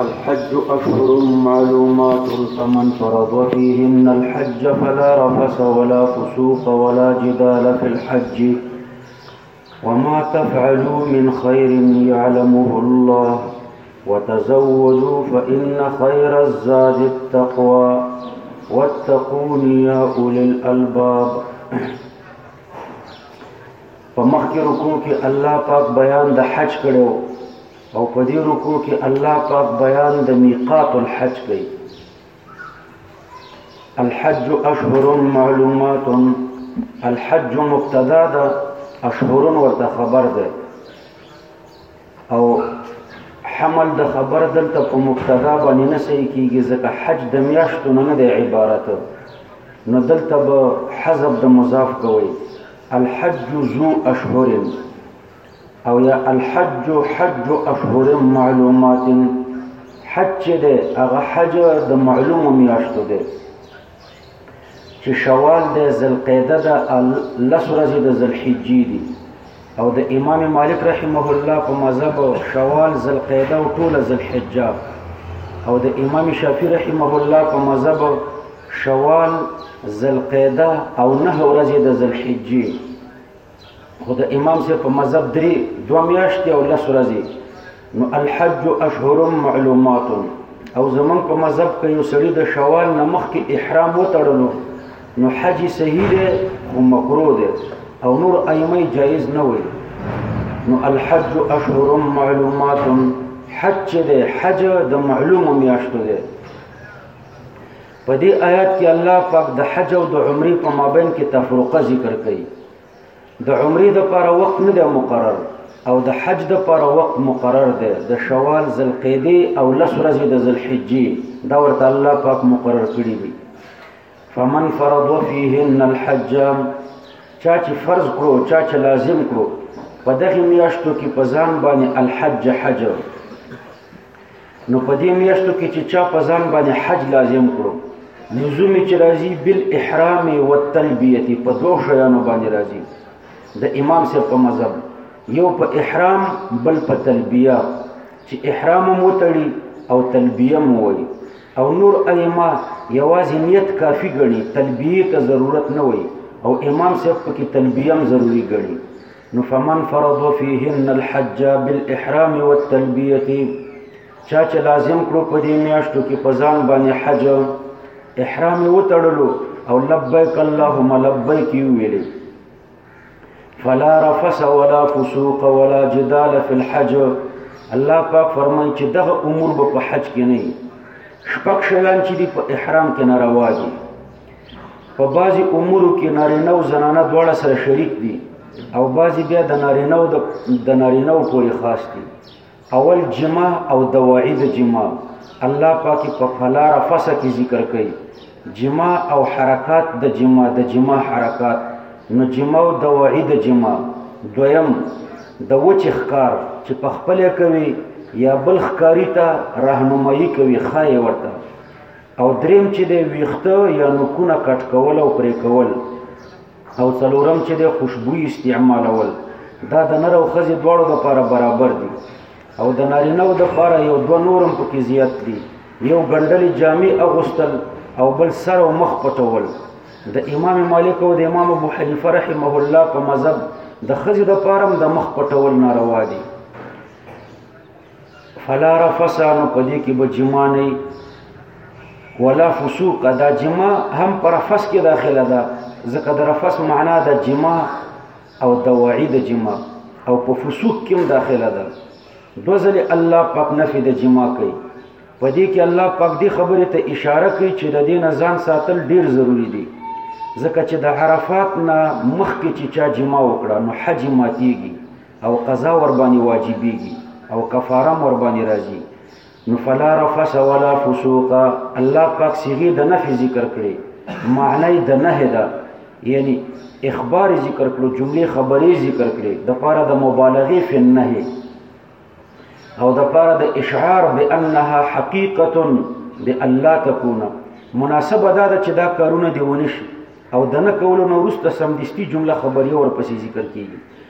الحج أشهر معلومات فمن فرض فيهن الحج فلا رفس ولا فسوق ولا جدال في الحج وما تفعلوا من خير يعلمه الله وتزودوا فإن خير الزاد التقوى واتقون يا أولي الألباب په مخکې رکوع کې الله پاک بیان د حج کړو او په دې رکوع کې الله پاک بیان د میقات الحج کوي الحج اشهر معلومات الحج مبتدا ده اشهر ورته خبر ده او حمل د خبر دلته په مبتدا باندې نه صحیح کیږي ځکه حج د میاشتو نه نه دی عبارت نو دلته به حذف د مضاف کوي الحج ذو اشهر او یا الحج حج اشهر معلومات حج چې دی هغه حج د معلومو میاشتو دی چې شوال دی ذلقعده ده لس ورځې د ذلحجې دي او د امام مالک رحمه الله په مذهب شوال ذلقعده او ټوله ذلحجه او د امام شافعي رحمه الله په مذهب شوال، ذوالقعده او نهه ورځې د ذوالحجې خو د امام صاحب په مذهب درې دوه میاشتې او لس ورځې نو الحج اشهر معلومات او زمونږ په مذهب کې یو سړی د شوال نه مخکې احرام وتړلو نو حج صحیح دی خو مکروه دی او نور ائمه جایز نه وي نو الحج اشهر معلومات حج دی حج د معلومو میاشتو دی په دې آیات کې الله پاک د حج او د عمرې په مابین کې تفرقه ذکر کړي د عمرې د لپاره وخت نه دی مقرر او د حج د لپاره وخت مقرر دی د شوال ذلقعده او لس ورځې د ذلحجې دا ورته الله پاک مقرر کړي دي فمن فرض فيهن الحج چا چې فرض کړو چا چې لازم کړو په دغه میاشتو کې په ځان باندې الحج حج نو په دې میاشتو کې چې چا په ځان باندې حج لازم کړو لزوم چې راځي بل احرام او تلبیه په دوه شیانو باندې راځي د امام صاحب په مذهب یو په احرام بل په تلبیه چې احرام مو تړي او تلبیه مو وي او نور ائمه یوازې نیت کافی ګڼي تلبیه ته ضرورت نه وي او امام صاحب پکې تلبیه هم ضروری ګڼي نو فمن فرض فيهن الحج بالاحرام والتلبيه چا چې لازم کړو په دې میاشتو کې په ځان باندې حج احرام وتړلو او لبیک اللهم لبیک ویلې فلا رفس ولا فسوق ولا جدال في الحج الله پاک فرمایي چې دغه امور به په حج کې نه شپږ شیان چې دی په احرام کې ناروا دي په بعضی امور کې نارینه او زنانه دواړه سره شریک دي او بعضی بیا د نارینه او د نارینه پورې خاص دي اول جما او دواعی د جما الله پاکي په فلا رفسه کې ذکر کوي جما او حرکات د جما د جما حرکات نو جما او دواعی د جما دویم د وچ ښکار چې په خپل کوي یا بل ښکاری ته راهنمایي کوي خای ورته او دریم چې د ویخته یا نکونه کټ کول او پرې کول او څلورم چې د خوشبوئی استعمالول دا د نر او خزې دواړو لپاره برابر دي او د نارینه او د لپاره یو دوه نورم پکې زیات دي یو ګنډلې جامع اغوستل او بل سر او مخ پټول د امام مالک او د امام ابو حنیفه رحمه الله په مذهب د خزې د پاره د مخ پټول ناروا دي فلا رفسا نو پدې کې به جما نه ولا فسوق دا جما هم پر رفس کې داخله ده ځکه د رفس معنا د جما او د وعید جما او په فسوق کې هم داخله ده دو ځلې الله پاک نفي د جما کوي په دې کې الله پاک دې خبرې ته اشاره کوي چې د دې نه ځان ساتل ډیر ضروری دي ځکه چې د عرفات نه مخکې چې چا جما وکړه نو حج ماتیږي او قضا ور باندې واجبېږي او کفاره ور باندې راځي نو فلا رفس ولا فسوق الله پاک صيغه د نفي ذکر کړي معنی د نه ده یعنی اخبار ذکر کړو جمله خبري ذکر کړي د پاره د مبالغه فی النهي او د پاره د اشعار بانها حقیقه بالله تكون مناسبه دا چې دا کارونه دی ونشي او د نه کولو نو وروسته سمدستي جمله خبري ورپسې ذکر کیږي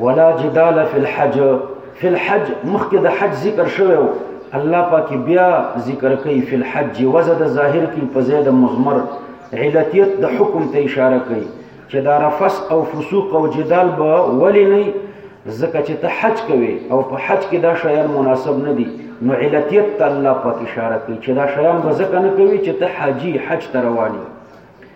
ولا جدال فی الحج فی الحج مخکې د حج ذکر شوی و الله پاک بیا ذکر کوي فی الحج وزد ظاهر کی په زید مزمر علتیت د حکم ته اشاره کوي چې دا رفس او فسوق او جدال به ولی نه زکه چې ته حج کوي او په حج کې دا شیان مناسب نه دي نو علتیت ته الله پاک اشاره کوي چې دا شیان به زکه نه کوي چې ته حاجی حج ته رواني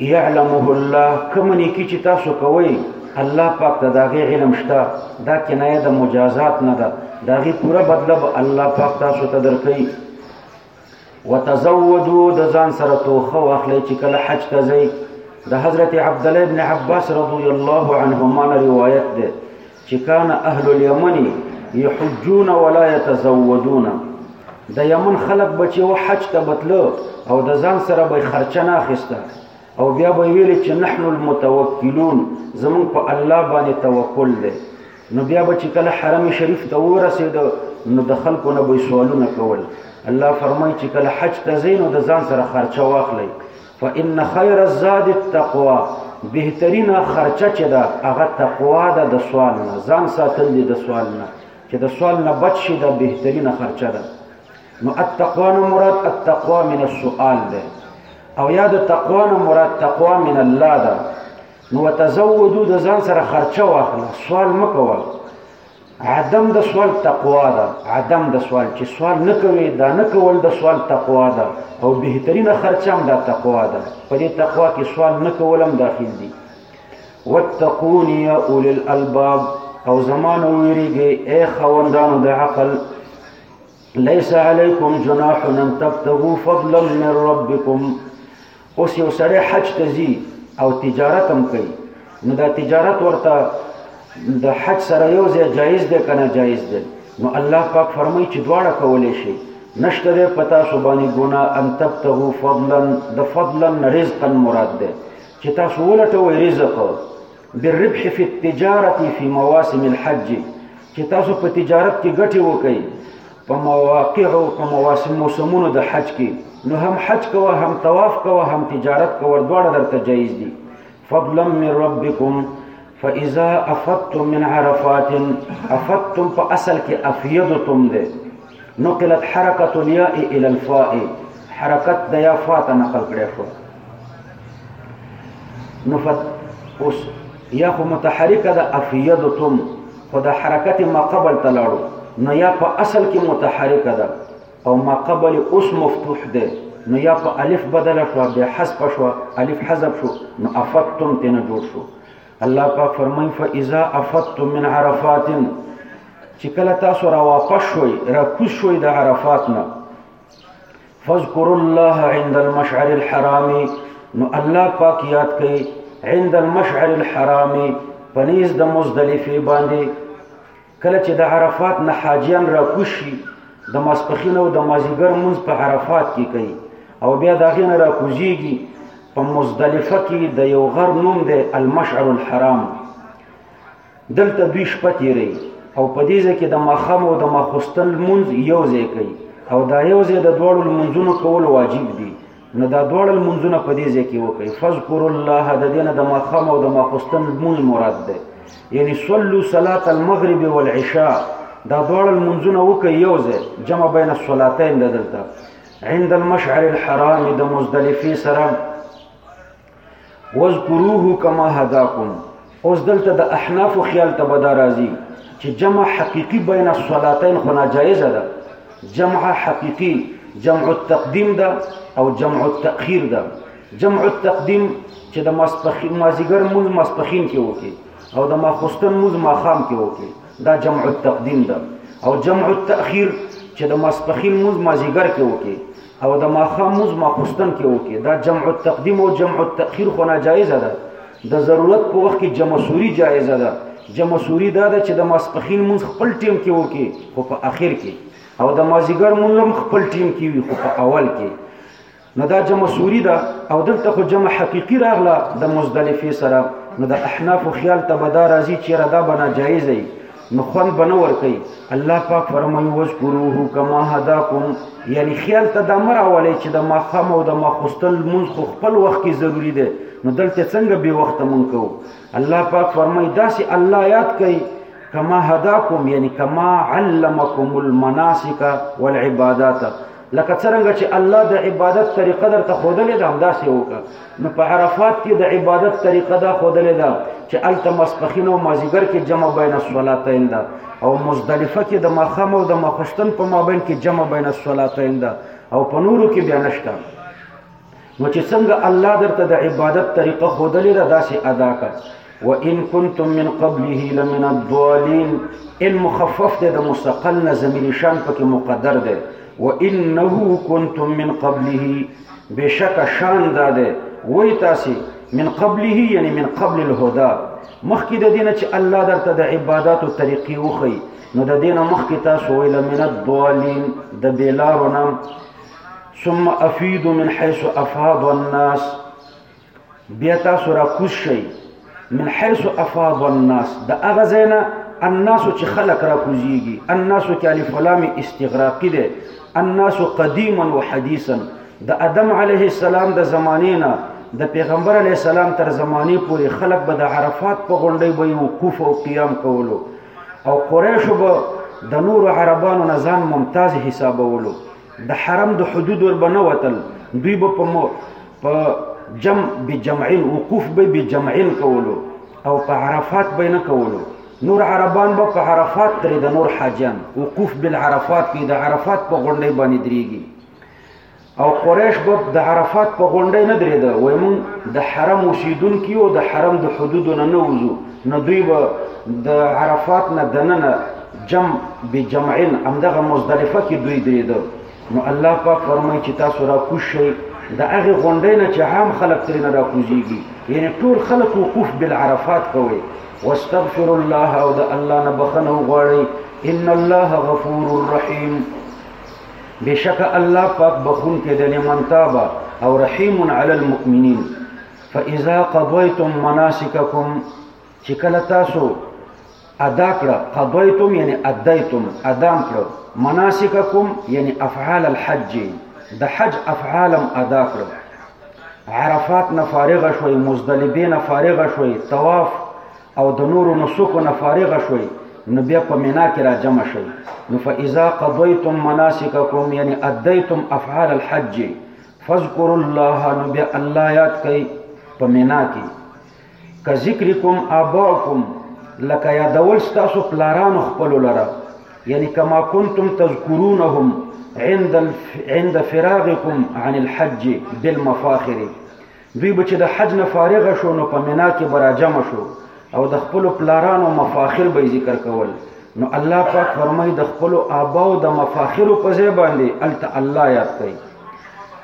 يعلمه الله کوم نیکی چې تاسو کوئ الله پاک ته داغه علم شته دا کنایه د مجازات نه ده داغه پوره بدله به الله پاک تاسو ته درکړي وتزودوا د ځان سره توخه واخلئ چې کله حج ته ځئ د حضرت عبد الله ابن عباس رضی الله عنهما روایت ده چې کان اهل اليمن يحجون ولا يتزودون د یمن خلک بچي و حج ته بتلو او د ځان سره به خرچه نه اخیسته او بیا به ویل چې نحن المتوکلون زمون په الله باندې توکل دی نو بیا به چې کله حرم شریف ته ورسېد نو د خلکو نه به سوالونه کول الله فرمایي چې کله حج ته ځئ نو د ځان سره خرچه واخلئ فإن خير الزاد التقوى بهترینه خرچه چې دا هغه تقوا ده د سوال نه ځان ساتل دي د سوال نه چې د سوال نه بچ شي دا بهترینه خرچه ده نو التقوا نه مراد التقوا من السؤال ده او یا د تقوا نه مراد تقوا من الله ده نو تزودو د ځان سره خرچه واخله سوال مکوه عدم د سوال تقوا ده عدم د سوال چې سوال نه کوي دا نه کول د سوال تقوا ده او بهترینه خرچه هم دا تقوا ده په دې تقوا کې سوال نه کول هم داخل دي واتقون یا اول الالباب او زمانه ویریږي اے خوندانو د عقل ليس عليكم جناح ان تبتغوا فضلا من ربكم اوس یو سړی حج ته ځي او تجارت هم کوي نو دا تجارت ورته د حج سره یو ځای جایز دی که نه جایز دی نو الله پاک فرمایي چې دواړه کولی شي نشته دی په تاسو باندې ګناه ان تبتغو فضلا د فضلا نه رزقا مراد دی چې تاسو ولټوئ رزق بالربح فی التجارت فی مواسم الحج چې تاسو په تجارت کې ګټه وکړئ په مواقع او په مواسم موسمونو د حج کې نو هم حج کوه هم طواف کوه هم تجارت کوه دواړه درته جایز دي فضلا من ربکم فاذا افضتم من عرفات افضتم په اصل کې افیدتم ده نقلت حرکت الیاء الى الفاء حرکت د یا فا ته نقل کړی شو نو فت اوس یا خو متحرکه د افیدتم خو د حرکت ما قبل تلاړو نو یا په اصل کې متحرکه ده او ما قبل اوس مفتوح ده نو یا په الف بدل شو بیا حذف شو الف حذف شو نو افتم تنه جوړ شو الله پاک فرمایي فاذا افتم من عرفات چې کله تاسو را واپس شوي را کوز شوي د عرفات نه فذكر الله عند المشعر الحرام نو الله پاک یاد کړي عند المشعر الحرام پنيز د مزدلفه باندې کله چې د عرفات نه حاجیان را کوشي د ماسپخین او د مازیګر منځ په عرفات کې کوي او بیا دا غین را کوزیږي په مزدلفه کې د یو غر نوم دی المشعر الحرام دلته دوی شپه تیری او په دې ځای کې د ماښام او د ماخوستن لمونځ یو ځای کوي او دا یو ځای د دواړو لمونځونو کول واجب دي نو دا دواړه لمونځونه په دې ځای کې وکړي فذكر الله د دې نه د ماښام او د ماخوستن لمونځ مراد ده یعنی صلو صلات المغرب والعشاء دا دواړه لمونځونه وکړي یو ځای جمع بین الصلاتین د دلته عند المشعر الحرام د مزدلفه سره وذکروه کما هداکم اوس دلته د احناف خیال ته بدا راځي چې جمع حقيقي بین الصلاتین خو ناجایز ده جمع حقيقي جمع التقدیم ده او جمع التأخير ده جمع التقدیم چې د ماسپخین مازیګر مونږ ماسپخین کې وکي او د ماخستن مونږ ماخام کې وکي دا جمع التقدیم ده او جمع التأخير چې د ماسپخین مونږ مازیګر کې وکي او د ماخام موز ماخستن کې وکي دا جمع التقدیم او جمع التاخير خو ناجایز ده د ضرورت په وخت کې جمع سوري جایز ده جمع سوري دا ده چې د ماسپخین موز خپل ټیم کې وکي خو په اخر کې او د مازیګر مونلم خپل ټیم کې وي خو په اول کې نو دا جمع سوري ده او دلته خو جمع حقيقي راغله د مزدلفه سره نو د احناف خیال ته به دا راځي چې را دا بنا جایز دی نو خوند بنه ور کوي الله پاک فرمایي وذکروه کما هداکم یعنی خیال ته د امر اولی چې د ماخام او د ماخستن مونږ خو خپل وخت کې ضروری دی نو دلته څنګه به وخت مونږ کو الله پاک فرمایي داسې الله یاد کوي کما هداکم یعنی کما علمکم المناسک والعبادات لکه څنګه چې الله د عبادت طریقه در ته خودلې ده همداسې وکړه نو په عرفات کې د عبادت طریقه دا خودلې ده چې الته مسپخین او مازیګر کې جمع بین الصلاتین ده او مزدلفه کې د ماخام او د مخشتن په مابین کې جمع بین الصلاتین ده او په نورو کې بیا نشته نو چې څنګه الله درته د عبادت طریقه خودلې ده داسې ادا کړ و ان کنتم من قبله لمن الضالین ان مخفف ده د مستقل نه ضمیر شان پکې مقدر ده و انه کنتم من قبله بشک شان ده ده وای تاسو من قبله یعنی من قبل الهدى مخکې د دینه چې الله درته د عبادتو طریقې وخی نو د دینه مخکې تاسو ویل من الضالین د بیلارو نام ثم افیدو من حیث افاض الناس بیا تاسو را کوز شئ من حیث افاض الناس د هغه ځای نه الناسو چې خلق را کوزیږي الناسو کې الف لام استغراقي ده الناسو قدیما و حدیثا د ادم علیه السلام د زمانې نه د پیغمبر علیه السلام تر زمانې پورې خلق به د عرفات په غونډۍ به وقوف او قیام کولو او قریشو به د نور عربانو نه ځان ممتاز حسابولو د حرم د حدود ور بنه وتل دوی به په په جمع بجمعين وقوف به بجمعين کولو او په عرفات به نه کولو نور عربان به په عرفات ترې د نور حاجیان وقوف بالعرفات کې د عرفات په غونډې باندې درېږي او قریش به د عرفات په غونډې نه درېده وای مون د حرم اوسیدونکو او د حرم د حدودو نه نه وځو نو دوی به د عرفات نه دننه جمع بجمع همدغه مزدلفه کې دوی درېده نو الله پاک فرمایي چې تاسو را کوز شئ د هغې غونډۍ نه چې عام خلک ترېنه را کوزېږي یعنې ټول خلک وقوف بالعرفات کوئ واستغفر الله او د الله نه بخښنه وغواړئ ان الله غفور رحیم بشک الله پاک بخون کې د لمن تابا او رحیم علی المؤمنین فاذا قضیتم مناسککم چې کله تاسو ادا کړه قضیتم یعنی ادیتم ادام کړه مناسککم یعنی افعال الحج د حج افعالم ادا کړه عرفات نه فارغ شوي مزدلفه نه فارغ شوي طواف او د نورو نسکو نه فارغ شوي نو بیا په مینا کې را جمع شي نو فاذا قضیتم مناسککم یعنی ادیتم افعال الحج فذكروا الله نو بیا الله یاد کړئ په مینا کې که ذکرکم آباؤکم لکه یادول ستاسو پلارانو خپلو لره یعنی کما کنتم تذکرونهم عند عند فراغکم عن الحج بالمفاخر دوی به چې د حج نه فارغ شو نو په مینا کې به راجمع شو او د خپلو پلارانو مفاخر به ذکر کول نو الله پاک فرمای د خپل آبا او د مفاخر په ځای باندې الته الله یاد کوي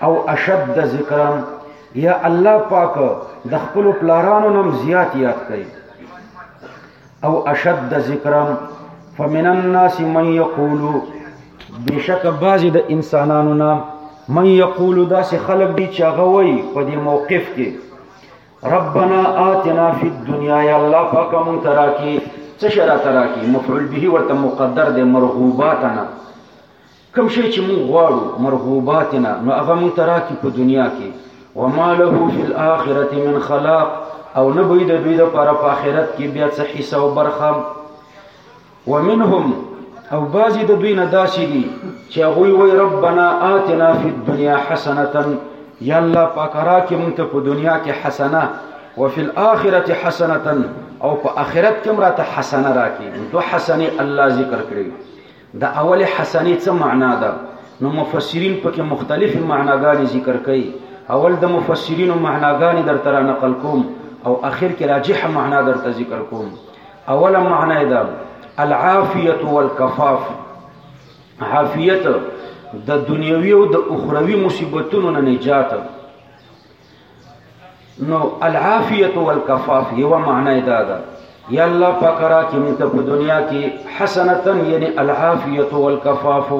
او اشد ذکرم یا الله پاک د خپل پلارانو نم زیات یاد کړي او اشد ذکرم فمن الناس من یقول بشک بعضی د انسانانو نام من یقول داسې خلق دي چې هغه وایي په دې موقف کې ربنا آتنا فی الدنیا یا الله پاک مون تراکی څه شرا تراکی مفعول به ورته مقدر دی مرغوباتنا کوم شی چې موږ غواړو مرغوباتنا نو هغه موږ ته راکړي په دنیا کې وما له فی الاخرة من خلاق او نه به د دوی دپاره په آخرت کې بیا څه حصه او برخه ومنهم او بعضې د دوی نه داسې دي چې هغوی وایي ربنا آتنا فی الدنیا حسنة یا الله پاکه راکړې موږ ته په دنیا کې حسنه وفي الآخرة حسنة او په آخرت کې هم راته حسنه راکړي دوه حسنې الله ذکر کړی د اول حسنې څه معنا ده نو مفسرین پکې مختلفې معناګانې ذکر کوي اول د مفسرینو معناګانې درته را نقل کوم او اخر کې راجح معنا درته ذکر کوم اوله معنا ده العافیت والکفاف عافیت د دنیوي او د اخروی مصیبتونو نه نجات نو العافیت والکفاف یو معنی دا ده یا الله پاک را کې موږ ته په دنیا کې حسنتا یعنی العافیت والکفاف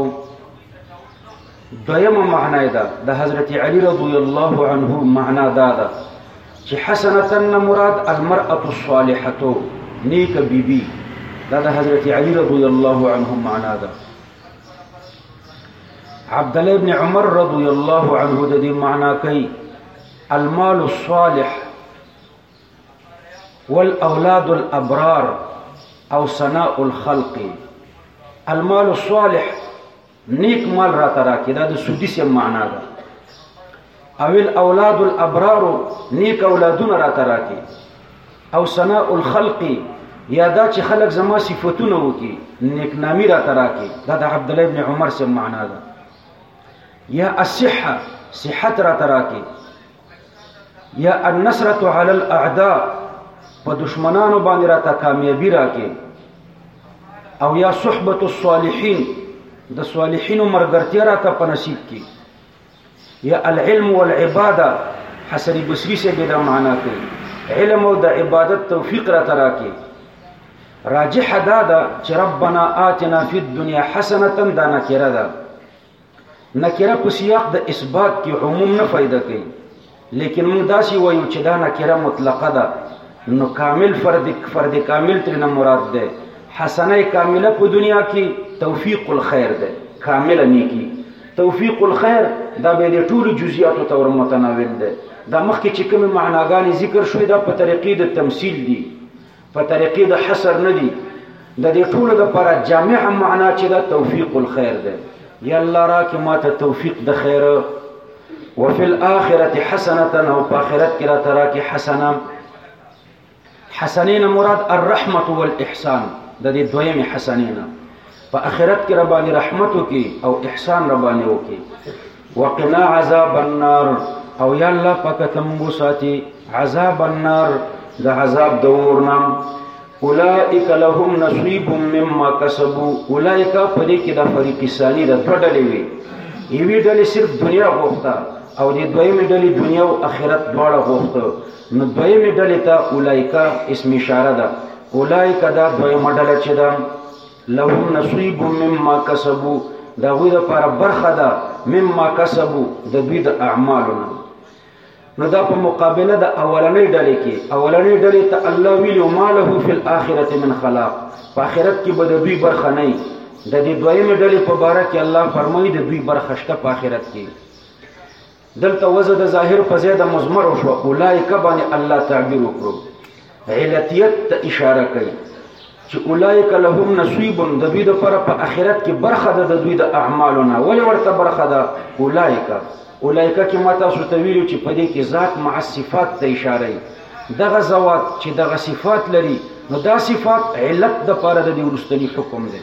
دویمه معنی دا د حضرت علی رضی الله عنه معنا دا ده چې حسنتا مراد المرأه الصالحه نیک بیبي بی دا د حضرت علی رضی الله عنه معنا ده عبد الله ابن عمر رضی الله عنه د دې معنا کوي المال الصالح والاولاد الابرار او ثناء الخلق المال الصالح نیک مال را ترا کې دا د سودی سم معنا ده او الاولاد الابرار نیک اولادونه را تراکي او ثناء الخلق یا دا چې خلق زما صفاتونه وکي نیک نامي را تراکي دا د عبد الله ابن عمر سم معنا ده یا الصحه صحت را تراکي یا النصرة علی الاعداء په دشمنانو باندې را ته کامیابی راکې او یا صحبت الصالحین د صالحینو مرګرتیا را ته په نصیب کې یا العلم والعباده حسن بصری سے به دا معنا کوي علم او د عبادت توفیق را تراکي راجح دا ده چې ربنا آتنا فی الدنیا حسنه دا نکره ده نکره په سیاق د اثبات کې عموم نه فائدہ کوي لیکن موږ داسې وایو چې دا نکره مطلقه ده نو کامل فرد فرد کامل ترنه مراد ده حسنه کامله په دنیا کې توفیق الخير ده کامله نیکی توفیق الخير دا به د ټولو جزئیاتو تور متناول ده دا مخکې چې کومه معناګانې ذکر شوې دا په طریقې د تمثيل دي په طریقې د حصر نه دي د دې ټولو لپاره جامع معنا چې دا توفیق الخير ده یا الله راکې ماته توفیق د خیر وفي الاخره حسنه او په آخرت کې را ترا کې حسنه حسنین مراد الرحمت والاحسان د دې دویمه حسنینه په اخرت کې رباني رحمت وکي او احسان رباني وکي وقنا عذاب النار او یا الله پاک ته موږ ساتي عذاب النار د عذاب د ورنا اولئک لهم نصیب مما کسبوا اولئک په دې کې د فریق ثانی د ټډلې وي یوی ډلې صرف دنیا غوښته او د دویمې ډلې دنیا او آخرت دواړه غوښته نو دویمې ډلې ته اولئک اسم اشاره ده اولئک دا دویمه ډله چې ده لهم نصیب مما کسبو دا غوی د پر برخه ده مما کسبو د دوی د اعمالو نه نو دا په مقابله د اولنې ډلې کې اولنې ډلې ته الله ویل او ماله فی الاخرته من خلاق په آخرت کې به د دوی برخه نه د دې دویمې ډلې په باره کې الله فرمایي د دوی برخه شته په آخرت کې دلته وزه د ظاهر په ځای د مزمر وشوه اولایکه باندې الله تعبیر وکړو علتیت ته اشاره کوي چې اولایک لهم نصیب د دوی د پر په اخرت کې برخه ده د دوی د اعمالونه ولې ورته برخه ده اولایک اولایک کې ما تاسو ته ویلو چې په دې کې ذات مع صفات ته اشاره ای دغه زوات چې دغه صفات لري نو دا صفات علت د پر د دې ورستنی حکم دی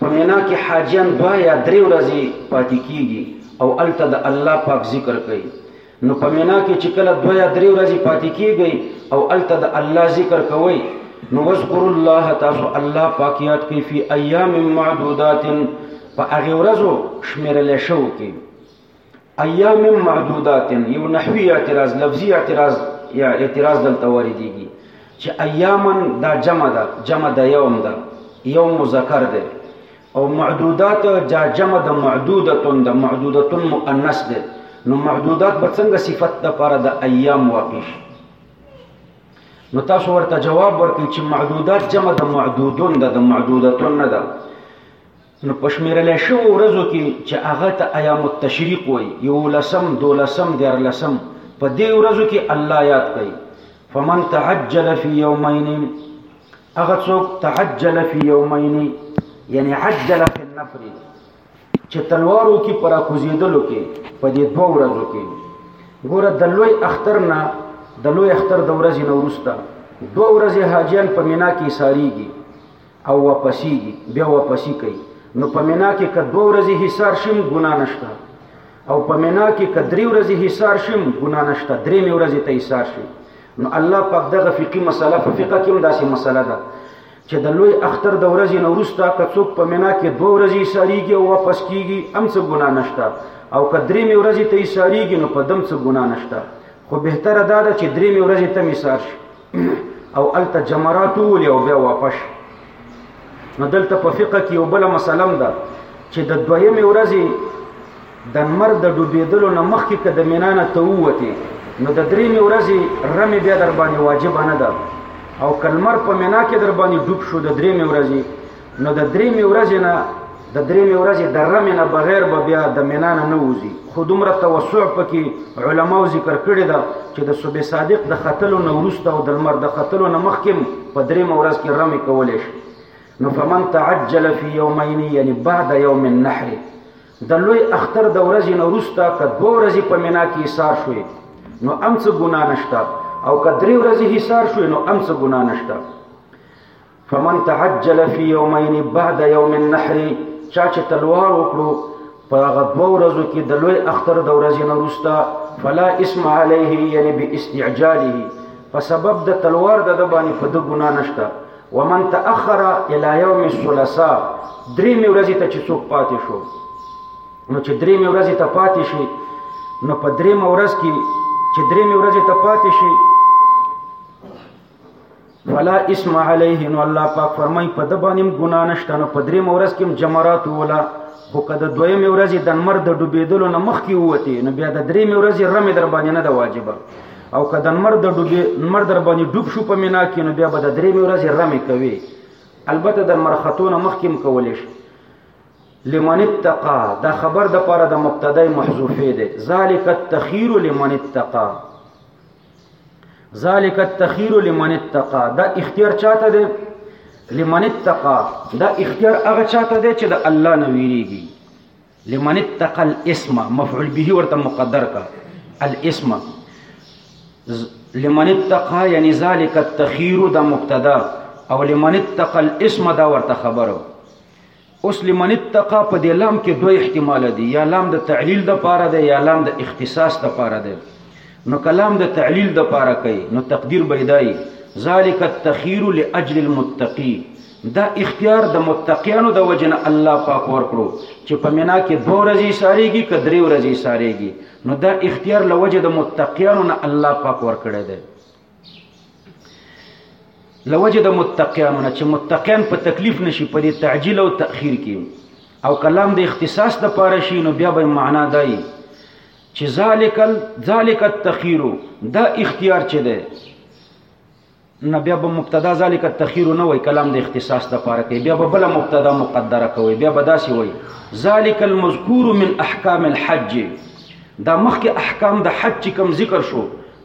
په مینا کې حاجیان دوه یا درې ورځې پاتې کیږي او هلته د الله پاک ذکر کوي نو په مینا کې چې کله دوه یا درې ورځې پاتې کیږي او هلته د الله ذکر کوي نو وذکر الله تاسو الله پاک یاد کوي فی ایام معدودات په هغه ورځو شمیرل شو کې ایام معدودات یو نحوی اعتراض لفظی اعتراض یا اعتراض دلته واردېږي چې ایامن دا جمع ده جمع د یوم ده یوم مذکر ده او معدودات جا جمع د معدودتون ده معدودتون مؤنث ده نو معدودات به څنګه صفت د پاره د ایام واقع شي نو تاسو ورته جواب ورکړئ چې معدودات جمع د معدودون ده د معدودتون نه ده نو په شمېرل شوو ورځو کې چې هغه ته ایام التشریق وایي یولسم دولسم دیارلسم په دې ورځو کې الله یاد کړئ فمن تعجل فی یومین هغه څوک تعجل فی یومین یعنی عجل فی النفر چې تلوارو کې پر کوزیدلو کې په دې دوه ورځو کې ګوره د لوی اختر نه د لوی اختر د ورځې نه وروسته دوه ورځې حاجیان په مینا کې ساریږي او واپسیږي بیا واپسی کوي نو په مینا کې که دوه ورځې حصار شم ګنا نشته او په مینا کې که درې ورځې حصار شم ګنا نشته درې مې ورځې ته حصار شم نو الله پاک دغه فقهي مسله په فقه کې هم داسې مسله ده چې د لوی اختر د ورځې نه وروسته که څوک په مینا کې دوه ورځې حصاریږي او واپس کیږي هم څه ګنا نشته او که درې مې ورځې ته حصاریږي نو په دم څه ګنا نشته خو بهتره دا ده چې درې مې ورځې ته حصار شي او الته جمرات ولې او بیا واپس نو دلته په فقه کې یو بل مسلم ده چې د دویمې ورځې د نمر د ډوبېدلو نه مخکې که د مینا نه ته ووتې نو د درېیمې ورځې رمې بیا در باندې واجبه نه ده او که لمر په مینا کې در باندې ډوب شو د درېیمې ورځې نو د درېمې ورځې نه د درېمې ورځې د رمې نه بغیر به بیا د مینا نه نه وځي خو دومره توسع پکې علماو ذکر کړې ده چې د صبح صادق د ختلو نه وروسته او د لمر د ختلو نه مخکې په درېمه ورځ کې رمې کولی شي نو فمن تعجل فی یومین یعنی بعد یوم النحر د لوی اختر د ورځې نه وروسته که دوه ورځې په مینا کې ایثار شوې نو هم څه ګناه نشته او که درې ورځې ایثار شوې نو هم څه ګناه نشته فمن تعجل فی یومین بعد یوم النحر چا چې تلوار وکړو په هغه دوه ورځو کې د لوی اختر د ورځې نه وروسته فلا اسم علیه یعنی باستعجاله په سبب د تلوار د باندې په د ګنا نشته ومن تاخر الى يوم الثلاثاء درې مې ورځې ته چې څوک پاتې شو نو چې درې مې ورځې ته پاتې شي نو په درې مې ورځ کې چې درې مې ورځې ته پاتې شي فلا اسم علیه نو الله پاک فرمای په د باندې ګنا نشته نو په درې مورز کې جمرات ولا خو کده دوی مورز د نمر د ډوبېدلو نه مخ کې وته نو بیا د درې مورز رمې در باندې نه د واجبہ او کده نمر د ډوبې نمر در باندې ډوب شو په مینا کې نو بیا به د درې مورز رمې کوي البته د مرختونه مخ کې مکول شي لمن اتقا دا خبر د پاره د مبتدا محذوفه ده ذالک التخير لمن اتقا ذالک التخیر لمن اتقا دا اختیار چاته دی لمن اتقا دا اختیار هغه چاته دی چې د الله نه ویریږي لمن اتقا الاسم مفعول به ورته مقدر کا الاسم لمن اتقا یعنی ذالک التخیر دا مبتدا او لمن اتقا الاسم دا ورته خبرو اوس لمن اتقا په دې لام کې دوه احتمال دي یا لام د تعلیل د پاره دی یا لام د اختصاص د پاره دی نو کلام د تعلیل د پاره کوي نو تقدیر بيدای ذالک التخير لاجل المتقي دا اختیار د متقیانو د وجنه الله پاک ورکړو چې په مینا کې دوه ورځې ساريږي که درې ورځې ساريږي نو دا اختیار لوجه د متقیانو نه الله پاک ورکړی دی لوجه د متقیانو نه چې متقیان په تکلیف نشي په دې تعجیل او تأخیر کې او کلام د اختصاص د پاره شي نو بیا به معنا دای چې ذالک ذالک التخير دا اختیار چي ده نه بیا به مبتدا ذالک التخير نه وای کلام د اختصاص د پاره کوي بیا به بل مبتدا مقدره کوي بیا به داسي وای ذالک المذکور من احکام الحج دا مخکې احکام د حج چې کوم ذکر شو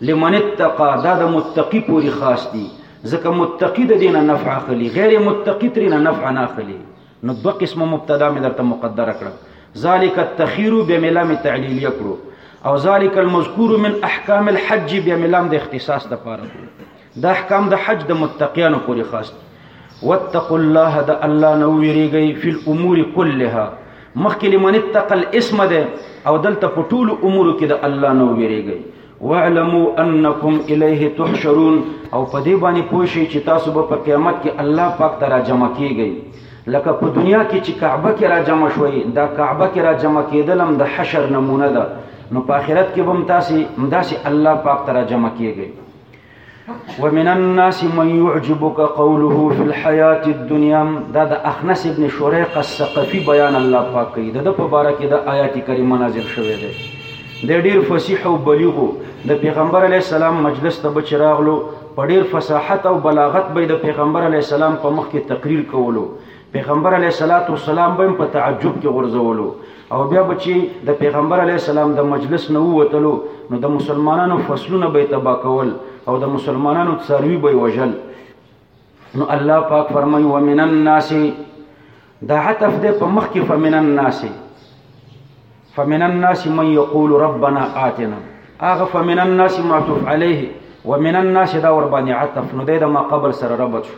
لمن اتقا دا د متقی پوری خاص دي ځکه متقی د دینه نفع اخلي غیر متقی ترینه نفع نه اخلي نو دوه قسمه مبتدا مې درته مقدره کړه ذالک التخیر بیا مې لام تعلیلیه کړو او ذالک المذکور من احکام الحج بیا مې لام د اختصاص د پاره کړو دا احکام د حج د متقیانو پورې خاص دي واتقوا الله د الله نو ویریږي فی الامور كلها مخکې لمن اتقى الاسم ده او دلته په ټولو امور کې د الله نو ویریږي واعلموا انکم الیه تحشرون او په دې باندې پوه شئ چې تاسو به په قیامت کې الله پاک ته را جمع کیږئ لکه په دنیا کې چې کعبه کې را جمع شوي دا کعبه کې را جمع کېدل هم د حشر نمونه ده نو په آخرت کې به هم تاسې همداسې الله پاک ته را جمع کیږئ ومن الناس من يعجبك قوله في الحياة الدنيا دا د اخنس ابن شريق الثقفي بيان الله پاک کوي د په باره کې د آیات کریمه نازل شوې ده د ډیر فصیح او بلیغ د پیغمبر علی السلام مجلس ته بچ راغلو په ډیر فصاحت او بلاغت به د پیغمبر علی السلام په مخ کې تقریر کولو پیغمبر علیه الصلاۃ والسلام به په تعجب کې غورځولو او بیا به چې د پیغمبر علیه السلام د مجلس نه ووتلو نو د مسلمانانو فصلونه به تبا کول او د مسلمانانو څاروي به وجل نو الله پاک فرمایي ومن الناس دا عطف ده په مخ کې فمن الناس فمن الناس من يقول ربنا آتنا هغه فمن الناس معطوف عليه ومن الناس دا ور باندې عطف نو د ما قبل سره ربط شو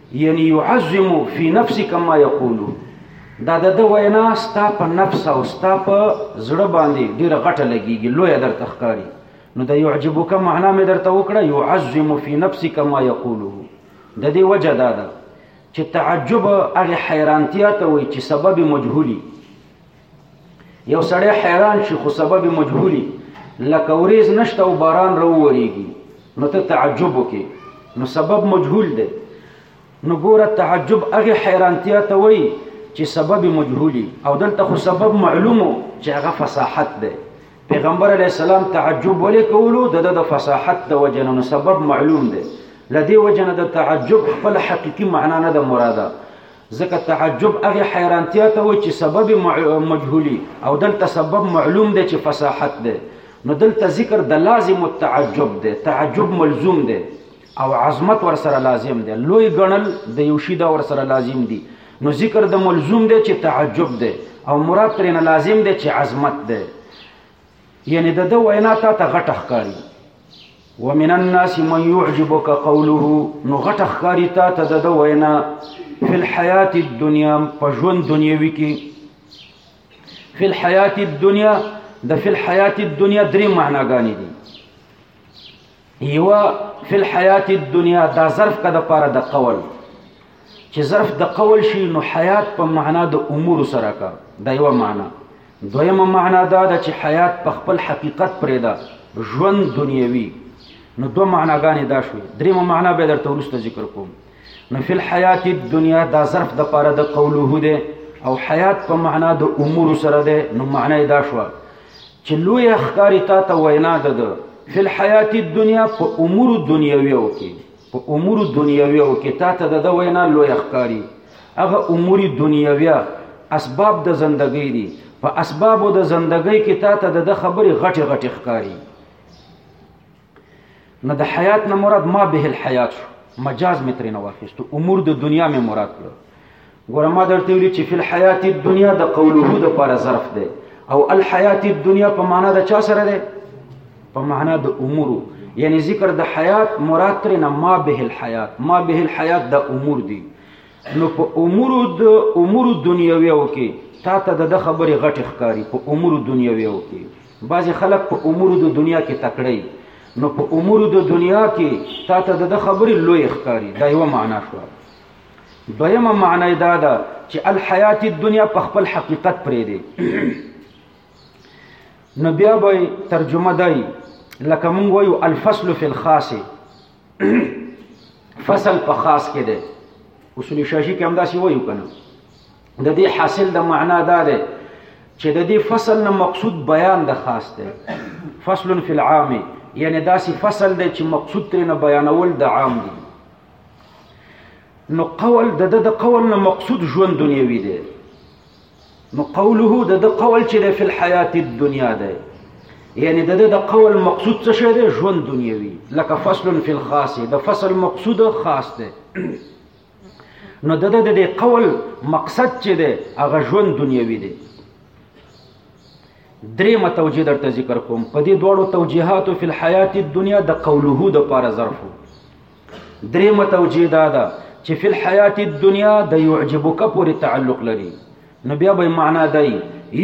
یعنی يعظم فی نفسک ما یقول دا د د وینا ستا په نفس او ستا په زړه باندې ډیره غټه لګیږي لوی در تخکاری نو د یعجبک معنا مې درته وکړه يعظم فی نفسک ما یقوله د دې وجه دا ده چې تعجب هغه حیرانتیا ته وایي چې سبب مجهولی یو سړی حیران شي خو سبب مجهولي لکه ورېز نشته او باران راوورېږي نو ته تعجب وکې نو سبب مجهول دی نو ګوره تعجب هغه حیرانتیا ته وایي چې سبب مجهولي او دلته خو سبب معلومو چې هغه فصاحت دی پیغمبر علی السلام تعجب ولې کولو د د فصاحت د وجنه نو سبب معلوم دی لدی وجنه د تعجب خپل حقيقي معنا نه د مراده ځکه تعجب هغه حیرانتیا ته وایي چې سبب مجهولي او دلته سبب معلوم دی چې فصاحت دی نو دلته ذکر د لازم التعجب دی تعجب ملزوم دی او عظمت ور سره لازم دی لوی ګڼل د یو شي دا ور سره لازم دی نو ذکر د ملزوم دی چې تعجب دی او مراد ترې نه لازم دی چې عظمت دی یعنی د د وینا تا ته غټه ښکاری ومن الناس من يعجبك قوله نو غټ خکاری تا ته د وینا فی الحیات الدنیا په ژوند دنیوي کې فی الحیات الدنیا د فی الحیات الدنیا درې معناګانې دي یو فی الحیات الدنیا دا ظرف کده پاره د قول چې ظرف د قول شي نو حیات په معنا د امور سره کا دا یو معنا دویمه معنا دا ده چې حیات په خپل حقیقت پرېږده ژوند دنیوي نو دوه معناګانې دا شوې دریمه معنا به درته وروسته ذکر کوم نو فی الحیات الدنیا دا ظرف د پاره د قوله ده او حیات په معنا د امور سره ده نو معنا دا شو چې لوی اخکاری تا ته وینا ده د فل حیات دنیا په امور دنیویو کې په امور دنیویو کې تا ته د ده وینا لویه ښکاري هغه امور دنیویه اسباب د زندګۍ دي په اسبابو د زندګۍ کې تا ته د ده خبرې غټې غټې ښکاري نو د حیات نه مراد ما به الحیات شو مجاز مې ترې نه واخیستو امور د دنیا مې مراد کړو ګوره ما درته ویلي چې فی الحیات الدنیا د قوله د پاره ظرف دی او الحیات الدنیا په معنا د چا سره دی په معنا د امور یعنی ذکر د حیات مراد تر نه ما به الحیات ما به الحیات د امور دی نو په امور د امور دنیوي او کې تا ته د خبرې غټ ښکاری په امور دنیوي او کې بعضی خلک په امور د دنیا کې تکړه نو په امور د دنیا کې تا ته د خبرې لوی ښکاری دا یو معنا شو دویمه معنی دا ده چې الحیات الدنیا په خپل حقیقت پرې دی نو بیا به ترجمه دی لکه مونږ وایو الفصل فی الخاص فصل په خاص کې دی اصول شاشي کې همداسې وایو کنه د دې حاصل د معنا دا دی چې د دې فصل نه مقصود بیان د خاص دی فصل فی العام یعنی داسې فصل دی چې مقصود ترې نه بیانول د عام دی نو قول د د قول نه مقصود ژوند دنیوي دی نو قوله د د قول چې د فل حیات الدنیا دی یعنی د د قول مقصود څه شی دی ژوند دنیوي لکه فصل فی الخاص د فصل مقصود خاص دی نو د د قول مقصد چې دی هغه ژوند دنیوي دی درې متوجه درته ذکر کوم په دې دوړو توجيهات فی الحیات الدنیا د قوله د پاره ظرف درې متوجه دا ده چې فی الحیات الدنیا د یعجبک پورې تعلق لري نو بیا به معنا دی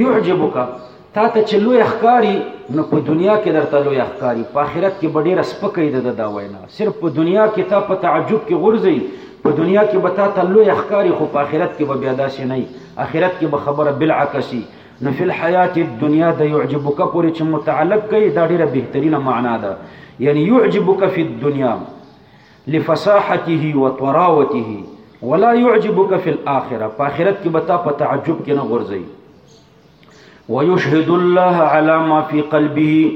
یعجبک تا ته چې لوی ښکاری نو په دنیا کې درته لوی ښکاری په آخرت کې به ډېره سپکه ده دا وینا صرف په دنیا کې تا په تعجب کې غورځي په دنیا کې به تا ته لوی ښکاری خو په آخرت کې به بیا داسې نه آخرت کې به خبره بالعکسي نو فی الحیات الدنیا د یعجبک پورې چې متعلق کوي دا ډیره بهترینه معنا ده یعنی یعجبک فی الدنیا لفصاحته وطراوته ولا يعجبك في الاخره په اخرت کې بتا په تعجب کې نه غورځي ويشهد الله على ما في قلبه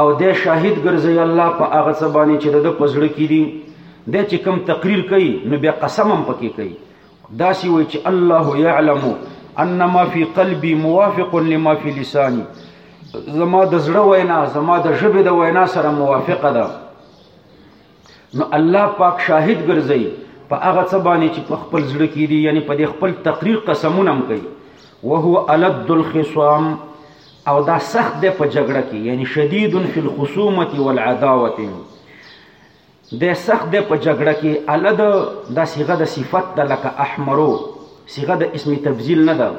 او د شاهد ګرځي الله په هغه څه باندې چې د پزړه کې دي د چې کم تقریر کوي نو بیا قسم هم پکې کوي داسې وي چې الله يعلم ان ما في قلبي موافق لما في لساني زما د زړه وینا زما د ژبې د وینا سره موافقه ده نو الله پاک شاهد ګرځي په هغه څه باندې چې په خپل زړه کې دي یعنی په دې خپل تقریر قسمونه هم کوي وهو الد الخصام او دا سخت دی په جګړه کې یعنی شدید فی الخصومه والعداوه دی سخت دی په جګړه کې اله د دا صيغه د صفت ده لکه احمرو صيغه د اسم تبذيل نه ده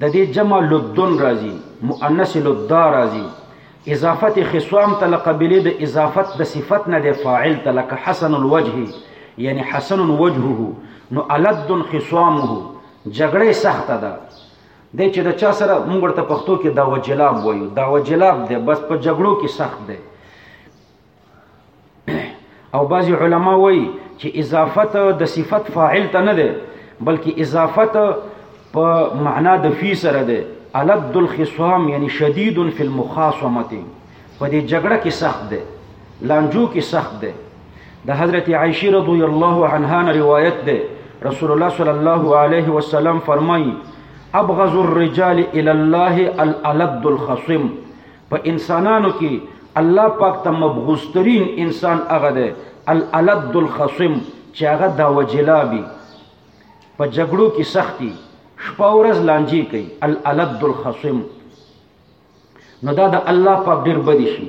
د دې جمع لدن راځي مؤنث لدا راځي اضافت خصام ته لقبلې د اضافت د صفت نه د فاعل ته لکه حسن الوجه یعنی حسن وجهه نو الد خصامه جګړه سخته ده د چې د چا سره موږ ورته پښتو کې دا وجلاب وایو دا وجلاب ده بس په جګړو کې سخت ده او بعضی علما وایي چې اضافت د صفت فاعل ته نه ده بلکې اضافت په معنا د فی سره ده الد الخصام یعنی شدید فی المخاصمه په دې جګړه کې سخت ده لانجو کې سخت ده د حضرت عائشه رضی الله عنها روایت ده رسول الله صلی الله علیه وسلم فرمایي ابغض الرجال الى الله الالد الخصم په انسانانو کې الله پاک ته مبغوث ترين انسان هغه دی الالد الخصم چې هغه دا وجلابي په جګړو کې سختي شپه ورځ لانجې کوي الالد الخصم نو دا د الله پاک ډېر بدی شي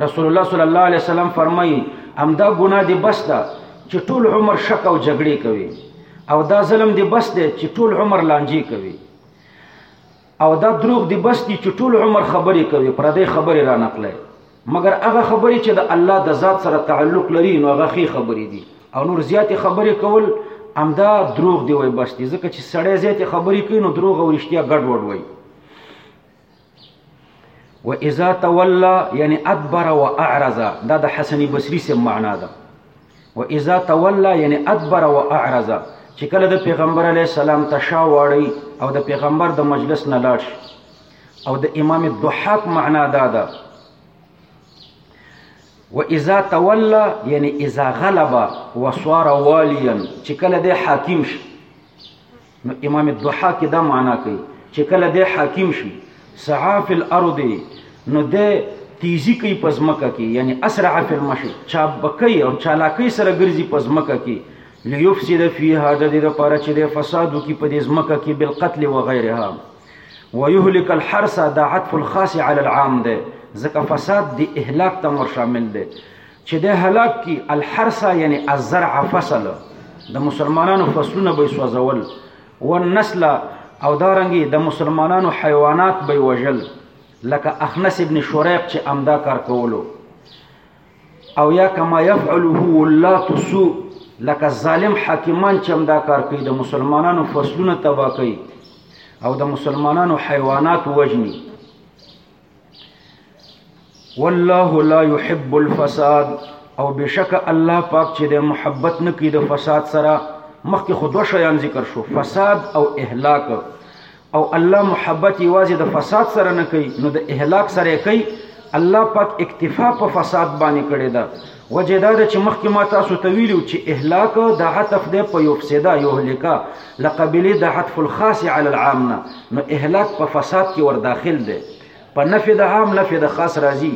رسول الله صلی الله علیه وسلم فرمایي همدا ګناه دی بس ده چې ټول عمر شک او جګړې کوي او دا ظلم دی بس دی چې ټول عمر لانجې کوي او دا دروغ دی بس دی چې ټول عمر خبرې کوي پردې خبرې را نقلې مګر هغه خبرې چې د الله د ذات سره تعلق لري نو هغه خې خبرې دي او نور زیاتې خبرې کول امدا دروغ دی وای بس دي ځکه چې سړی زیاتې خبرې کوي نو دروغ او رښتیا ګډ وډ وای و اذا تولى یعنی ادبر و اعرض دا د حسن بصری سے معنا ده و اذا تولى یعنی ادبر و اعرض چې کله د پیغمبر علی السلام تشا واړی او د پیغمبر د مجلس نه لاړ شي او د امام الضحاک معنا دا ده و اذا تولى یعنی اذا غلب وصار واليا چې کله د حاکم شي نو امام الضحاک دا معنا کوي چې کله د حاکم شي سعا فی الارض نو د تیزی کوي پزمکه کې یعنی اسرع فی المشی چا بکې او چالاکۍ سره ګرځي پزمکه کې لیفسد فیها د دې لپاره چې د فساد وکي په دې زمکه کې بل قتل و غیرها ويهلك الحرث دا عطف الخاص على العام ده ځکه فساد د اهلاک تم ور شامل ده چې د هلاک کی الحرث یعنی الزرع فصل د مسلمانانو فصلونه به سوځول و نسل او دارنګي د مسلمانانو حیوانات به وجل لکه اخنس ابن شریق چې امدا کار کولو او یا کما يفعله ولا تسو لکه ظالم حاکمان چې امدا کار کوي د مسلمانانو فصلونه تبا کوي او د مسلمانانو حیوانات وجني والله لا يحب الفساد او بشک الله پاک چې د محبت نه کوي د فساد سره مخکې خو دوه شیان ذکر شو فساد او اهلاک او الله محبت یوازې د فساد سره نه کوي نو د اهلاک سره کوي الله پاک اکتفا په فساد باندې کړی ده وجه دا ده چې مخکې ما تاسو ته ویلو چې اهلاک د عطف ده په یفسدا یهلکا له قبیلې د عطف الخاص علی العام نه نو اهلاک په فساد کې ور داخل ده په نفع د عام نفع د خاص راځي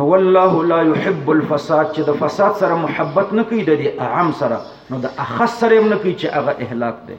نو والله لا يحب الفساد چې د فساد سره محبت نه کوي د عام سره نو د اخص سره هم نه کوي چې هغه اهلاک دی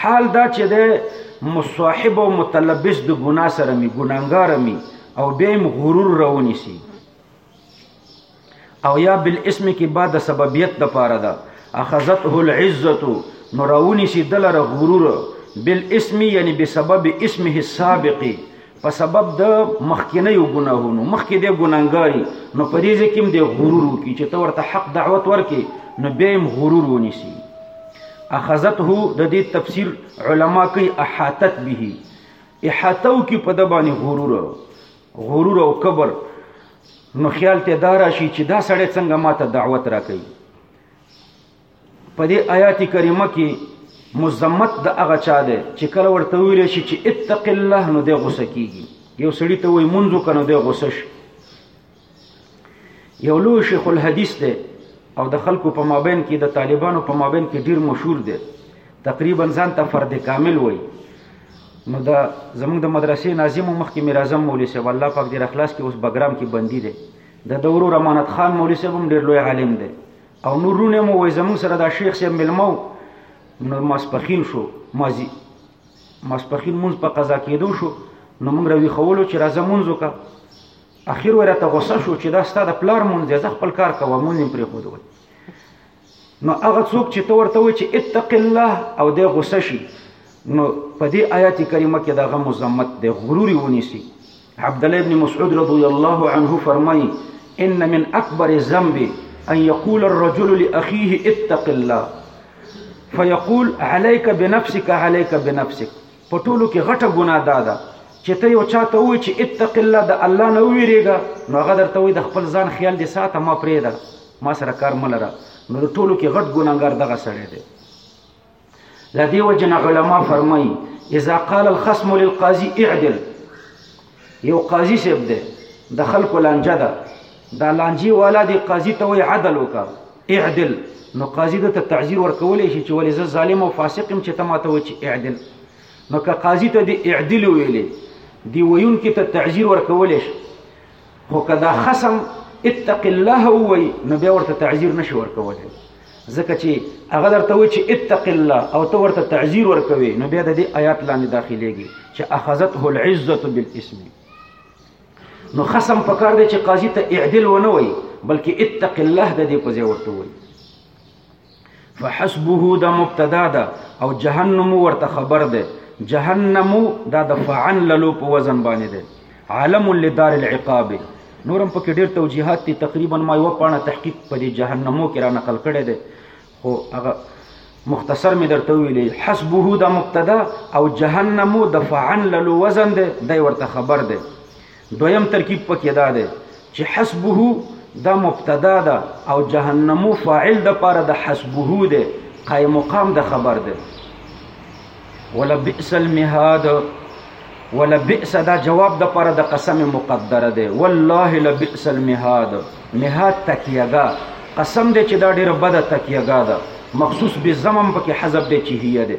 حال دا چې دی مصاحب او متلبس د ګناه سره می ګناهګار می او بیا هم غرور راونیسي او یا بالاسم کې بعد سببیت د پاره ده اخذته العزت نو راونیسي دلره غرور بالاسم یعنی بسبب اسمه السابق په سبب د مخکینیو ګناهونو مخکې د ګناهګاری نو په دې ځکه هم د غرور کی چې ته ورته حق دعوت ورکې نو به هم غرور ونیسی اخذته د دې تفسیر علما کوي احاتت به احاتو کی په د باندې غرور غرور او کبر نو خیال ته دارا شي چې دا سړی څنګه ماته دعوت راکړي په دې آیات کریمه کې مزمت د هغه چا دی چې کله ورته ویل شي چې اتق الله نو د غوسه کیږي یو سړی ته وایي منځو کنه د غوسه شي یو لوی شیخ الحدیث دی او د خلکو په مابین کې د طالبانو په مابین کې ډیر مشهور دی تقریبا ځان ته فرد کامل وایي نو دا زمونږ د مدرسې ناظم مخکې میر اعظم مولوی صاحب الله پاک دې اخلاص کې اوس بګرام کې بندي دی د دورو رمانت خان مولوی صاحب هم ډیر لوی عالم دی او نور رونه مو وای زموږ سره دا شیخ صاحب ملمو نو ماسپخین شو مازی ماسپخین مونږ په قضا کېدو شو نو موږ راوي خولو چې راځه مونږ وکړه اخر ورته غوسه شو چې دا ستاسو د پلار مونږ ځه خپل کار کوه مونږ یې پرې خو دوی نو هغه څوک چې تو ورته وي چې اتق الله او د غوسه شي نو په دې آیات کریمه کې دا غو مزمت د غروري ونیسي عبدالله ابن مسعود رضی الله عنه فرمای ان من اکبر الذنب ان يقول الرجل لاخيه اتق الله فيقول عليك بنفسك عليك بنفسك په ټولو کې غټه ګناه ده ده چې ته یو چاته وای چې اتق الله د الله نه ویریږه نو هغه درته وای د خپل ځان خیال دې ساته ما پرې ده ما سره کار ملره نو ټولو کې غټ ګناګار دغه سړی دی له دې وجه نه علما فرمایي اذا قال الخصم للقاضي اعدل یو قاضي صاحب دی د خلکو لانجه ده دا لانجه والا دی قاضي ته وایي عدل وکړه اعدل نو قاضي د تعذير ورکولې شي چې ولې زه ظالم او فاسق يم چې ته ماته و چې اعدل نو که قاضي ته دی اعدل ویلې دی ویون کې ته تعذير ورکولې شي خو که دا خصم اتق الله ووایي نو بیا ورته تعذیر نشي ورکولی ځکه چې هغه درته وایي چې اتق الله او ته ورته تعذیر ورکوي نو بیا د دې آیات لاندې داخليږي چې اخذته العزه بالاسم نو خصم پکار دی چې قاضي ته اعدل ونه وایي بلکې اتق الله د دې په ځای ورته وایي فحسبه د مبتدا ده او جهنم ورته خبر ده جهنم دا د فعن للو په وزن باندې ده عالم لدار العقاب نورم پکې ډېر توجیهات دي تقریبا ما یو پاڼه تحقیق په دې جهنمو کې را نقل کړی دی خو هغه مختصر می درته ویلې حسبه د مبتدا او جهنم د فعن للو وزن دی د ورته خبر دی دویم ترکیب پکې دا دی چې حسبه دا مبتدا ده او جهنم فاعل د پاره د حسبه ده قائم مقام د خبر ده ولا بئس المهاد ولا بئس دا جواب د پاره د قسم مقدره ده والله لبئس المهاد مهاد تکیهګا قسم دې چې دا ډیره بده تکیهګا ده مخصوص به زمم پکې حذف دې چې هي ده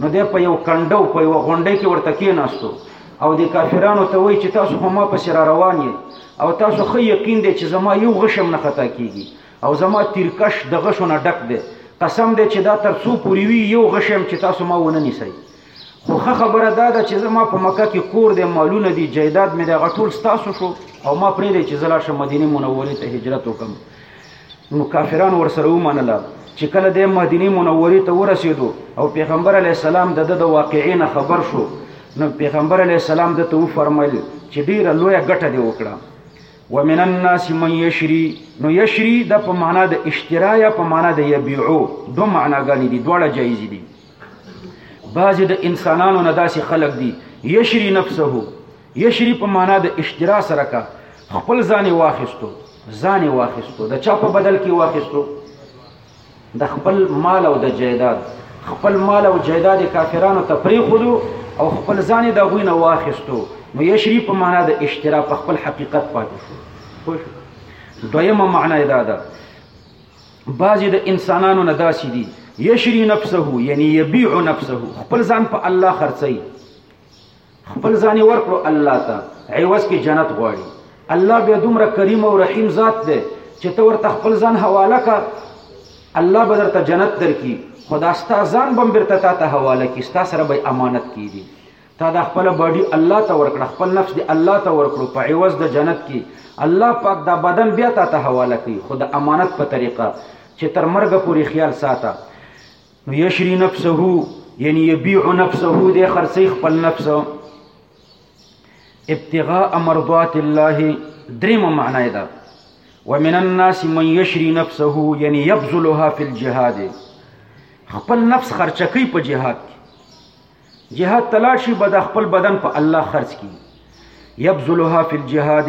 نو دی په یو کنډو په یو غونډۍ کې ورته کېناستو او د کافرانو ته وایي چې تاسو خو ما پسې را روان یئ او تاسو ښه یقین دی چې زما یو غش هم نه خطا کېږي او زما تیرکش د غشو نه ډک دی قسم دی چې دا تر څو پورې وي یو غش هم چې تاسو ما ونه نیسئ خو ښه خبره دا ده چې زما په مکه کې کور دی مالونه دي جایداد مې دی هغه ټول ستاسو شو او ما پرېږدی چې زه لاړ شم مدینې منورې ته هجرت وکړم نو کافرانو ورسره ومنله چې کله دی مدینې منورې ته ورسېدو او پیغمبر علیه السلام د ده د واقعې نه خبر شو نو پیغمبر علیه السلام ده ته وفرمیل چې ډیره لویه ګټه دې وکړه ومن الناس من یشری نو یشری د په معنا د اشترا یا په معنا د یبیعو دو معناګانې دي دواړه جایز دي بعضې د انسانانو نه داسې خلق دي یشری نفسه یشری په معنا د اشترا سره کا خپل ځان واخستو ځان واخستو د چا په بدل کې واخستو د خپل مال او د جیداد خپل مال او جیداد کافرانو ته پری خودو او خپل ځان د غوینه واخستو نو یشری په معنا د اشترا په خپل حقیقت پاتې شو دویمه معنا دا ده بعضی د انسانانو نه داسې دي یشری نفسه یعنی یبیع نفسه خپل ځان په الله خرڅي خپل ځان یې ورکړو الله ته عوض کې جنت غواړي الله بیا دومره کریم او رحیم ذات دی چې ته ورته خپل ځان حواله کا الله به درته جنت درکړي خو دا ستا ځان به هم بېرته تا ته حواله کړي ستا سره به امانت کېږي تا دا خپله باډي الله ته ورکړه خپل نفس دې الله ته ورکړو په عوض د جنت کې الله پاک دا بدن بیا تا ته حواله کوي خو د امانت په طریقه چې تر مرګه پورې خیال ساته نو یشری نفسه یعنی یبیع نفسه د خرڅی خپل نفس ابتغاء مرضات الله دریم معنی ده ومن الناس من یشری نفسه یعنی یبذلها فی الجهاد خپل نفس خرچه کوي په جهاد کې جهاد تلاش شي بد خپل بدن په الله خرج کی یبذلها فی الجهاد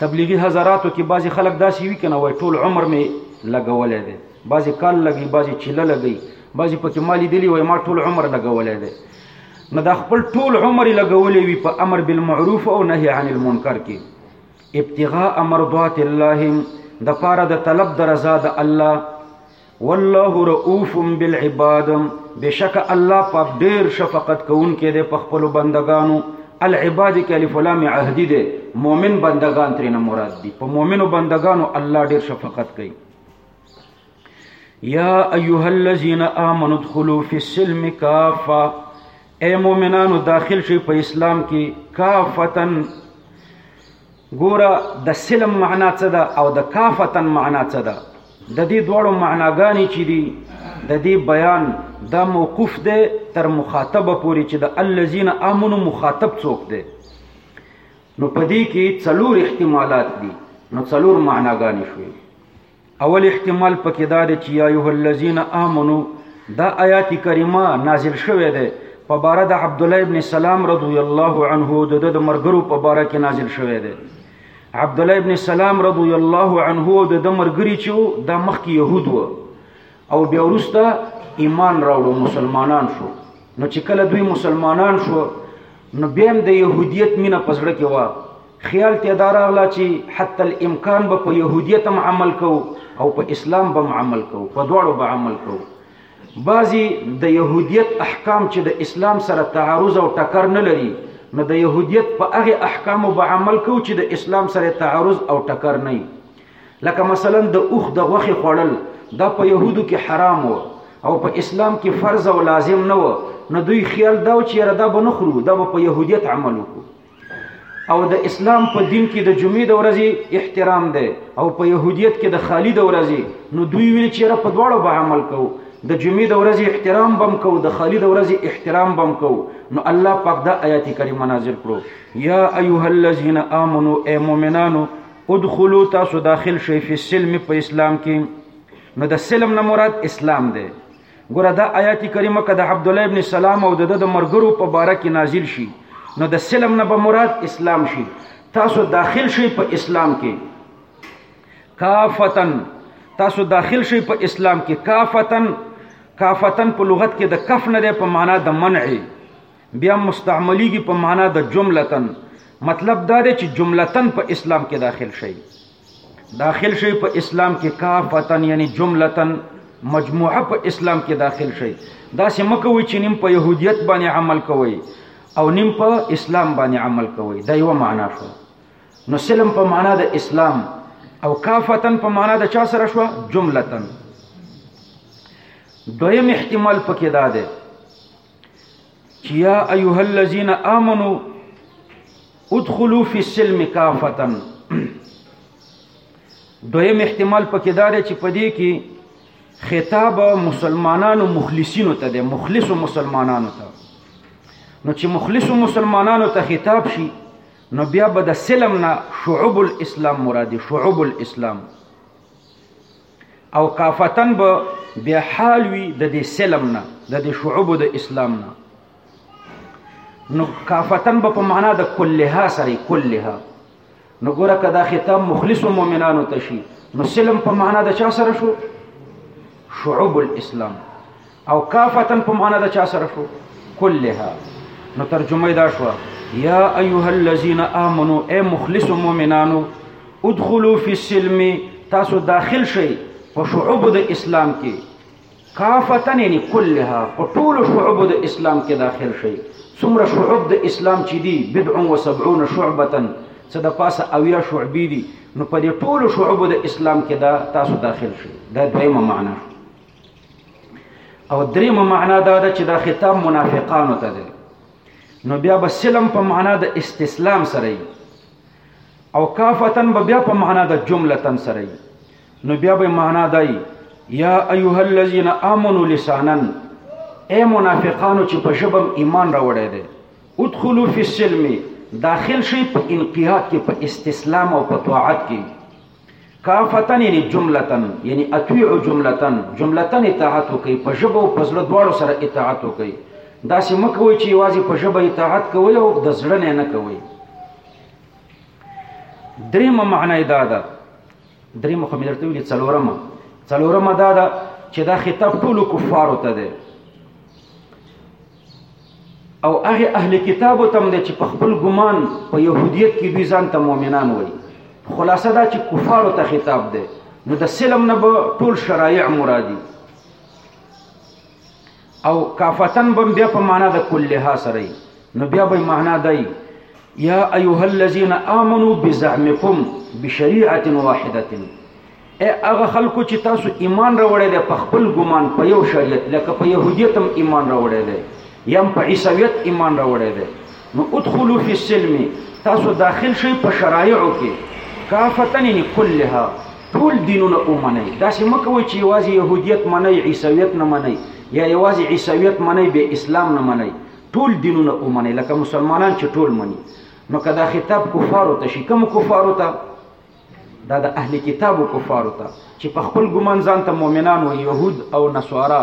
تبلیغی حضراتو کې بعضی خلک داسې وی کنه وای ټول عمر می لګولې ده بعضی کال لګي بعضی چيله لګي بعضی پکې مالی دلی وای ما ټول عمر لګولې ده نو دا خپل ټول عمر لګولې وی په امر بالمعروف او نهي عن المنکر کې ابتغاء مرضات الله د پاره د طلب د رضا د الله والله رؤوف بالعباد بشک الله پاک ډیر شفقت کوونکی دی په خپل بندگانو العباد کې الف لام عهدی دی مؤمن بندگان ترنه مراد دي په مؤمنو بندگانو الله ډیر شفقت کوي یا ایها الذین آمنوا ادخلوا فی السلم کافه اے مؤمنانو داخل شي په اسلام کې کافتن ګوره د سلم معنا څه ده او د کافتن معنا څه ده د دې دواړو معناګانې چې دي د دې بیان دا موقوف دی تر مخاطبه پورې چې د الذین امنو مخاطب څوک دی نو په دې کې څلور احتمالات دي نو څلور معناګانې شوې اول احتمال پکې دا دی چې یا ایه الذین آمنو دا آیات کریمه نازل شوه دی په بار د عبد الله ابن سلام رضی الله عنه د د مرګرو په بار کې نازل شوه دی عبد الله ابن سلام رضی الله عنه د د مرګری چې د مخ کې يهود و او بیا وروسته ایمان راوړو مسلمانان شو نو چې کله دوی مسلمانان شو نو بیا هم د يهودیت مینه په زړه کې وه خیال ته دا راغله چې حتی الامکان به په يهودیت هم عمل کو او په اسلام به هم عمل کو په دواړو به عمل کو بعضی د يهودیت احکام چې د اسلام سره تعارض او ټکر نه لري نو د يهودیت په هغه احکامو به عمل کو چې د اسلام سره تعارض او ټکر نه لکه مثلا د اوخ د غوخي خوړل دا په يهودو کې حرام و او په اسلام کې فرض او لازم نه و نو دوی خیال دا و چې یاره دا به نه خورو دا به په یهودیت عمل وکړو او د اسلام په دین کې د جمعې د ورځې احترام دی او په يهودیت کې د خالی د ورځې نو دوی ویل چې را په دواړو به عمل کوو د جمعې د ورځې احترام بم کو د خالی د ورځې احترام بم کو نو الله پاک دا آیات کریمه نازل کړو یا ایها الذین آمنو ای مؤمنانو ادخلوا تاسو داخل شئ فی السلم په اسلام کې نو د سلم نه مراد اسلام دی ګوره دا آیات کریمه که د عبد الله ابن سلام او د د مرګرو په باره کې نازل شي نو د سلم نه به مراد اسلام شي تاسو داخل شئ په اسلام کې کافتن تاسو داخل شئ په اسلام کې کافتن کافتن په لغت کې د کف نه دی په معنا د منع بیا مستعملیږي په معنا د جملتن مطلب دا دی چې جملتن په اسلام کې داخل شي داخل شي په اسلام کې کافتن یعنی جملتن مجموعه په اسلام کې داخل شي دا سه مکوي چې نیم په يهودیت باندې عمل کوي او نیم په اسلام باندې عمل کوي دا یو معنا شو نو سلم په معنا د اسلام او کافتن په معنا د چا سره شو جملتن دویم احتمال پکې دا دی چې یا ایها الذین آمنو ادخلوا فی السلم کافتا دویم احتمال پکې دا دی چې پدې کې خطاب مسلمانانو مخلصینو ته دی مخلصو مسلمانانو ته نو چې مخلصو مسلمانانو ته خطاب شي نو بیا به د سلم نه شعب الاسلام مراد شعب الاسلام او قافتن به بیا حال وي د دې سلم نه د دې شعوب د اسلام نه نو قافتن به په معنا د کلها سره کلها نو ګوره که دا خطاب مخلص مؤمنانو ته شي نو سلم په معنا د چا سره شو شعوب الاسلام او کافتن په معنا د چا سره شو كلها نو ترجمه دا شو یا ایها الذین آمنو اے مخلص مؤمنانو ادخلوا فی السلم تاسو داخل شئ په شعوب د اسلام کې کافتن یعنی كلها په ټول شعوب د اسلام کې داخل شئ څومره شعوب د اسلام چې دي بدع و 70 شعبه څه د پاسه اویا شعبې دي نو په دې ټول شعوب د اسلام کې دا تاسو داخل شئ دا دویمه معنی او درې معنا دا ده چې دا خطاب منافقانو ته دی نو بیا به سلم په معنا د استسلام سره وي او کافتن به بیا په معنا د جملتن سره وي نو بیا به معنا دای یا ایها الذین آمنوا لسانا اے منافقانو چې په شبم ایمان راوړی دی ادخلوا فی السلم داخل شي په انقیاد کې په استسلام او په طاعت کې کافتن یعنی جملتن یعنی اطیعو جملتن جملتن اطاعت وکي په ژبه او په زړه دواړو سره اطاعت وکي دا سه مکوي چې یوازې په ژبه اطاعت کوي او د زړه نه نه کوي دریم معنی دا ده دریم خو مې درته ویلي څلورمه څلورمه دا ده چې دا خطاب ټولو کفارو ته دی او هغه اهل کتابو تم د چې په خپل ګمان په يهوديت کې دوی ځان ته مؤمنان وایي خلاصه دا چې کفارو ته خطاب دی نو د سلم نه به ټول شرایع مرادي او کافتن بم بیا په معنا د کلها سره نو بیا به معنا دی یا ایها الذین آمنو بزعمکم بشریعه واحده اے هغه خلکو چې تاسو ایمان راوړی دی په خپل ګمان په یو شریعت لکه په یهودیت هم ایمان راوړی دی یا هم په عیسویت ایمان راوړی دی نو ادخلوا فی السلم تاسو داخل شئ په شرایعو کې کافتن یعنی کلها ټول دینونه ومنئ داسې مه کوئ چې یوازې یهودیت منئ عیسویت نه منئ یا یوازې عیسویت منئ بیا اسلام نه منئ ټول دینونه ومنئ لکه مسلمانان چې ټول مني نو که دا خطاب کفارو ته شي کوم کفارو ته دا د اهل کتابو کفارو ته چې په خپل ګمان ځان ته مؤمنان و يهود او نصارا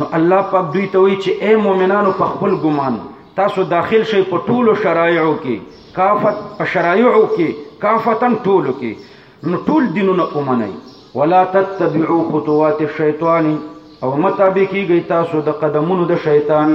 نو الله پاک دوی ته وایي چې اے مؤمنانو په خپل ګمان تاسو داخل شئ په ټولو شرایعو کې کافت په شرایعو کې کافتن ټولو کې نو ټول دینونه ومنئ ولا تتبعوا خطوات الشیطان او مطابقیږئ تاسو د قدمونو د شیطان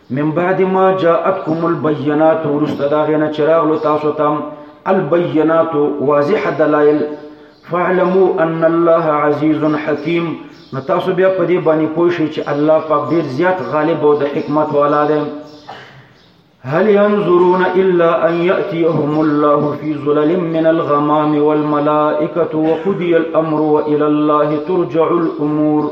من بعد ما جاءتكم البينات ورسته دا غنه چراغ لو تاسو تم البينات واضح دلائل فاعلموا ان الله عزيز حكيم نو تاسو بیا په دې باندې پوه شئ چې الله پاک ډیر زیات غالب او د حکمت والا دی هل ينظرون الا ان ياتيهم الله في ظلل من الغمام والملائكه وقضي الامر والى الله ترجع الامور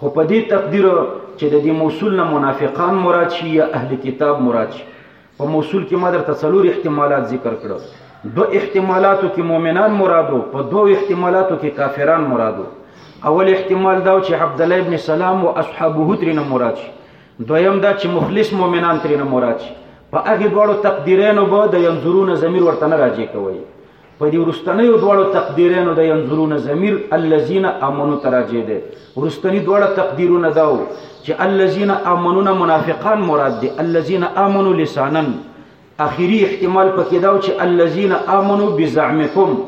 خو په دې تقدیر چې د دې موصول نه منافقان مراد شي یا اهل کتاب مراد شي په موصول کې ما درته څلور احتمالات ذکر کړو دو احتمالاتو کې مؤمنان مرادو په دو احتمالاتو کې کافران مرادو اول احتمال دا چې عبد الله ابن سلام او اصحابه ترنه مراد شي دویم دا چې مخلص مؤمنان ترنه مراد شي په هغه دوړو تقدیرینو به د ينظرون ضمیر ورته نه راځي کوي په دې ورستنیو دواړو تقدیرانو د ينظرون ضمیر الذين امنوا تراجع ده ورستنی دواړه تقدیرونه داو چې الذين امنون منافقان مراد دي الذين امنوا لسانا اخیری احتمال پکې داو چې الذين امنوا بزعمکم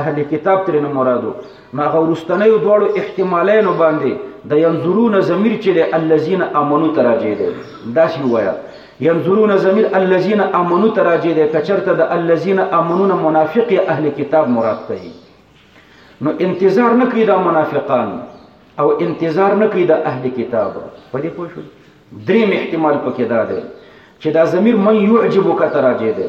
اهل کتاب ترنه مرادو ماغه ورستنیو دواړو احتمالینو باندې د ينظرون ضمیر چې د الذين امنو تراجه دی دا سی وایا ينظرون ضمیر الذين امنو تراجه دی کچرته د الذين امنون منافق یا اهل کتاب مراد کوي نو انتظار نه کوي دا منافقان او انتظار نه کوي دا اهل کتاب په دې پوه شو دریم احتمال پکې دا دی چې دا ضمیر من يعجبک تراجه دی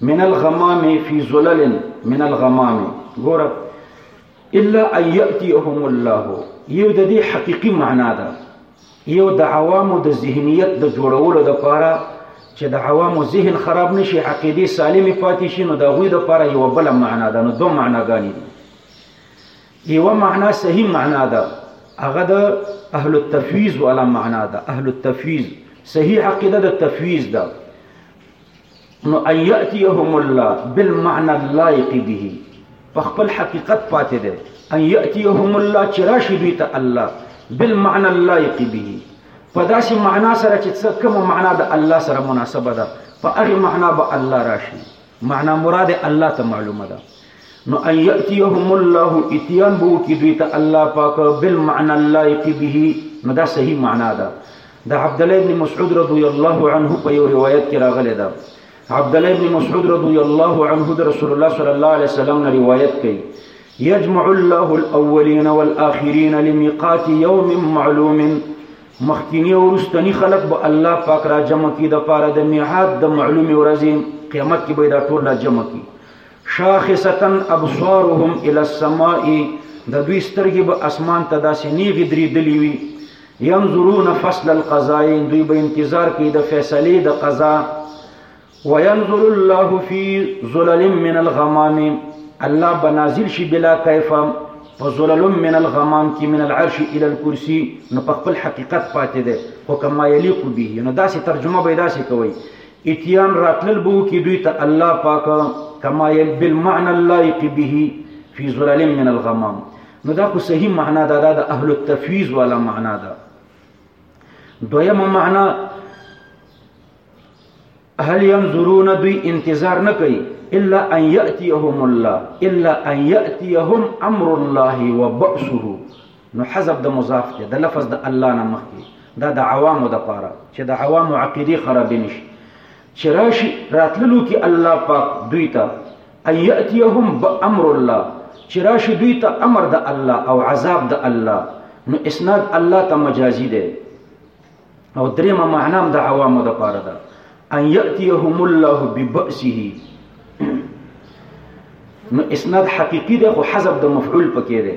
من الغمام فی زلل من الغمام ګوره الا ان یاتیهم الله یو د دې حقيقي معنا ده یو د عوامو د ذهنیت د جوړولو لپاره چې د عوامو ذهن خراب نشي عقیده سالمه پاتې شي نو د غوی د لپاره یو بل معنا ده نو دوه معناګانې دي یو معنا صحیح معنا ده هغه د اهل التفویض ولا معنا ده اهل التفویض صحیح عقیده د تفویض ده نو ان یاتیهم الله بالمعنى اللائق به په خپل حقیقت پاتې دی ان یاتیهم الله چې راشي دوی ته الله بالمعنى اللائق به په داسې معنا سره چې څه کومه معنا د الله سره مناسبه ده په هغه معنا به الله راشي معنا مراد الله ته معلومه ده نو ان یاتیهم الله اتیان بو کی دوی ته الله پاک بالمعنى اللائق به نو دا صحیح معنا ده د عبد الله ابن مسعود رضی الله عنه په یو روایت کې راغلی ده عبد الله ابن مسعود رضی الله عنه د رسول الله صلی الله علیه وسلم نه روایت کوي يجمع الله الاولين والاخرين لميقات يوم معلوم مخکینی او رستنی خلق به الله پاک را جمع کی د پاره د میعاد د معلوم ورځې قیامت کې به دا ټول را جمع کی شاخصتا ابصارهم الى السماء د دوی سترګې به اسمان ته داسې نیغې درېدلې وي ينظرون فصل القضاء دوی به انتظار کوي د فیصلې د قضا وينظر الله في ظلل من الغمام الله بنازل شي بلا کیف په ظلل من الغمام کې من العرش الى الكرسي نو په خپل حقیقت پاتې ده خو کما یلیق به نو داسې ترجمه به داسې کوي اتيان راتل بو کې الله پاک كما يل بالمعنى اللائق به في زلل من الغمام نو صحيح معنى دادا دا اهل التفويض ولا معنا دا دوما معنا هل ينظرون دوی انتظار نه کوي الا ان ياتيهم الله الا ان ياتيهم امر الله وبأسه نو حذف د مضاف دی د لفظ د الله نه مخکې دا د عوامو د پاره چې د عوامو عقیده خراب نشي چې راشي راتللو کې الله پاک دوی ته اياتيهم بامر الله چې راشي دوی ته امر د الله او عذاب د الله نو اسناد الله ته مجازي دی او درېمه معنا هم د عوامو د پاره ده ان ياتيهم الله ببأسه نو اسناد حقيقي دی خو حذف د مفعول پکې دی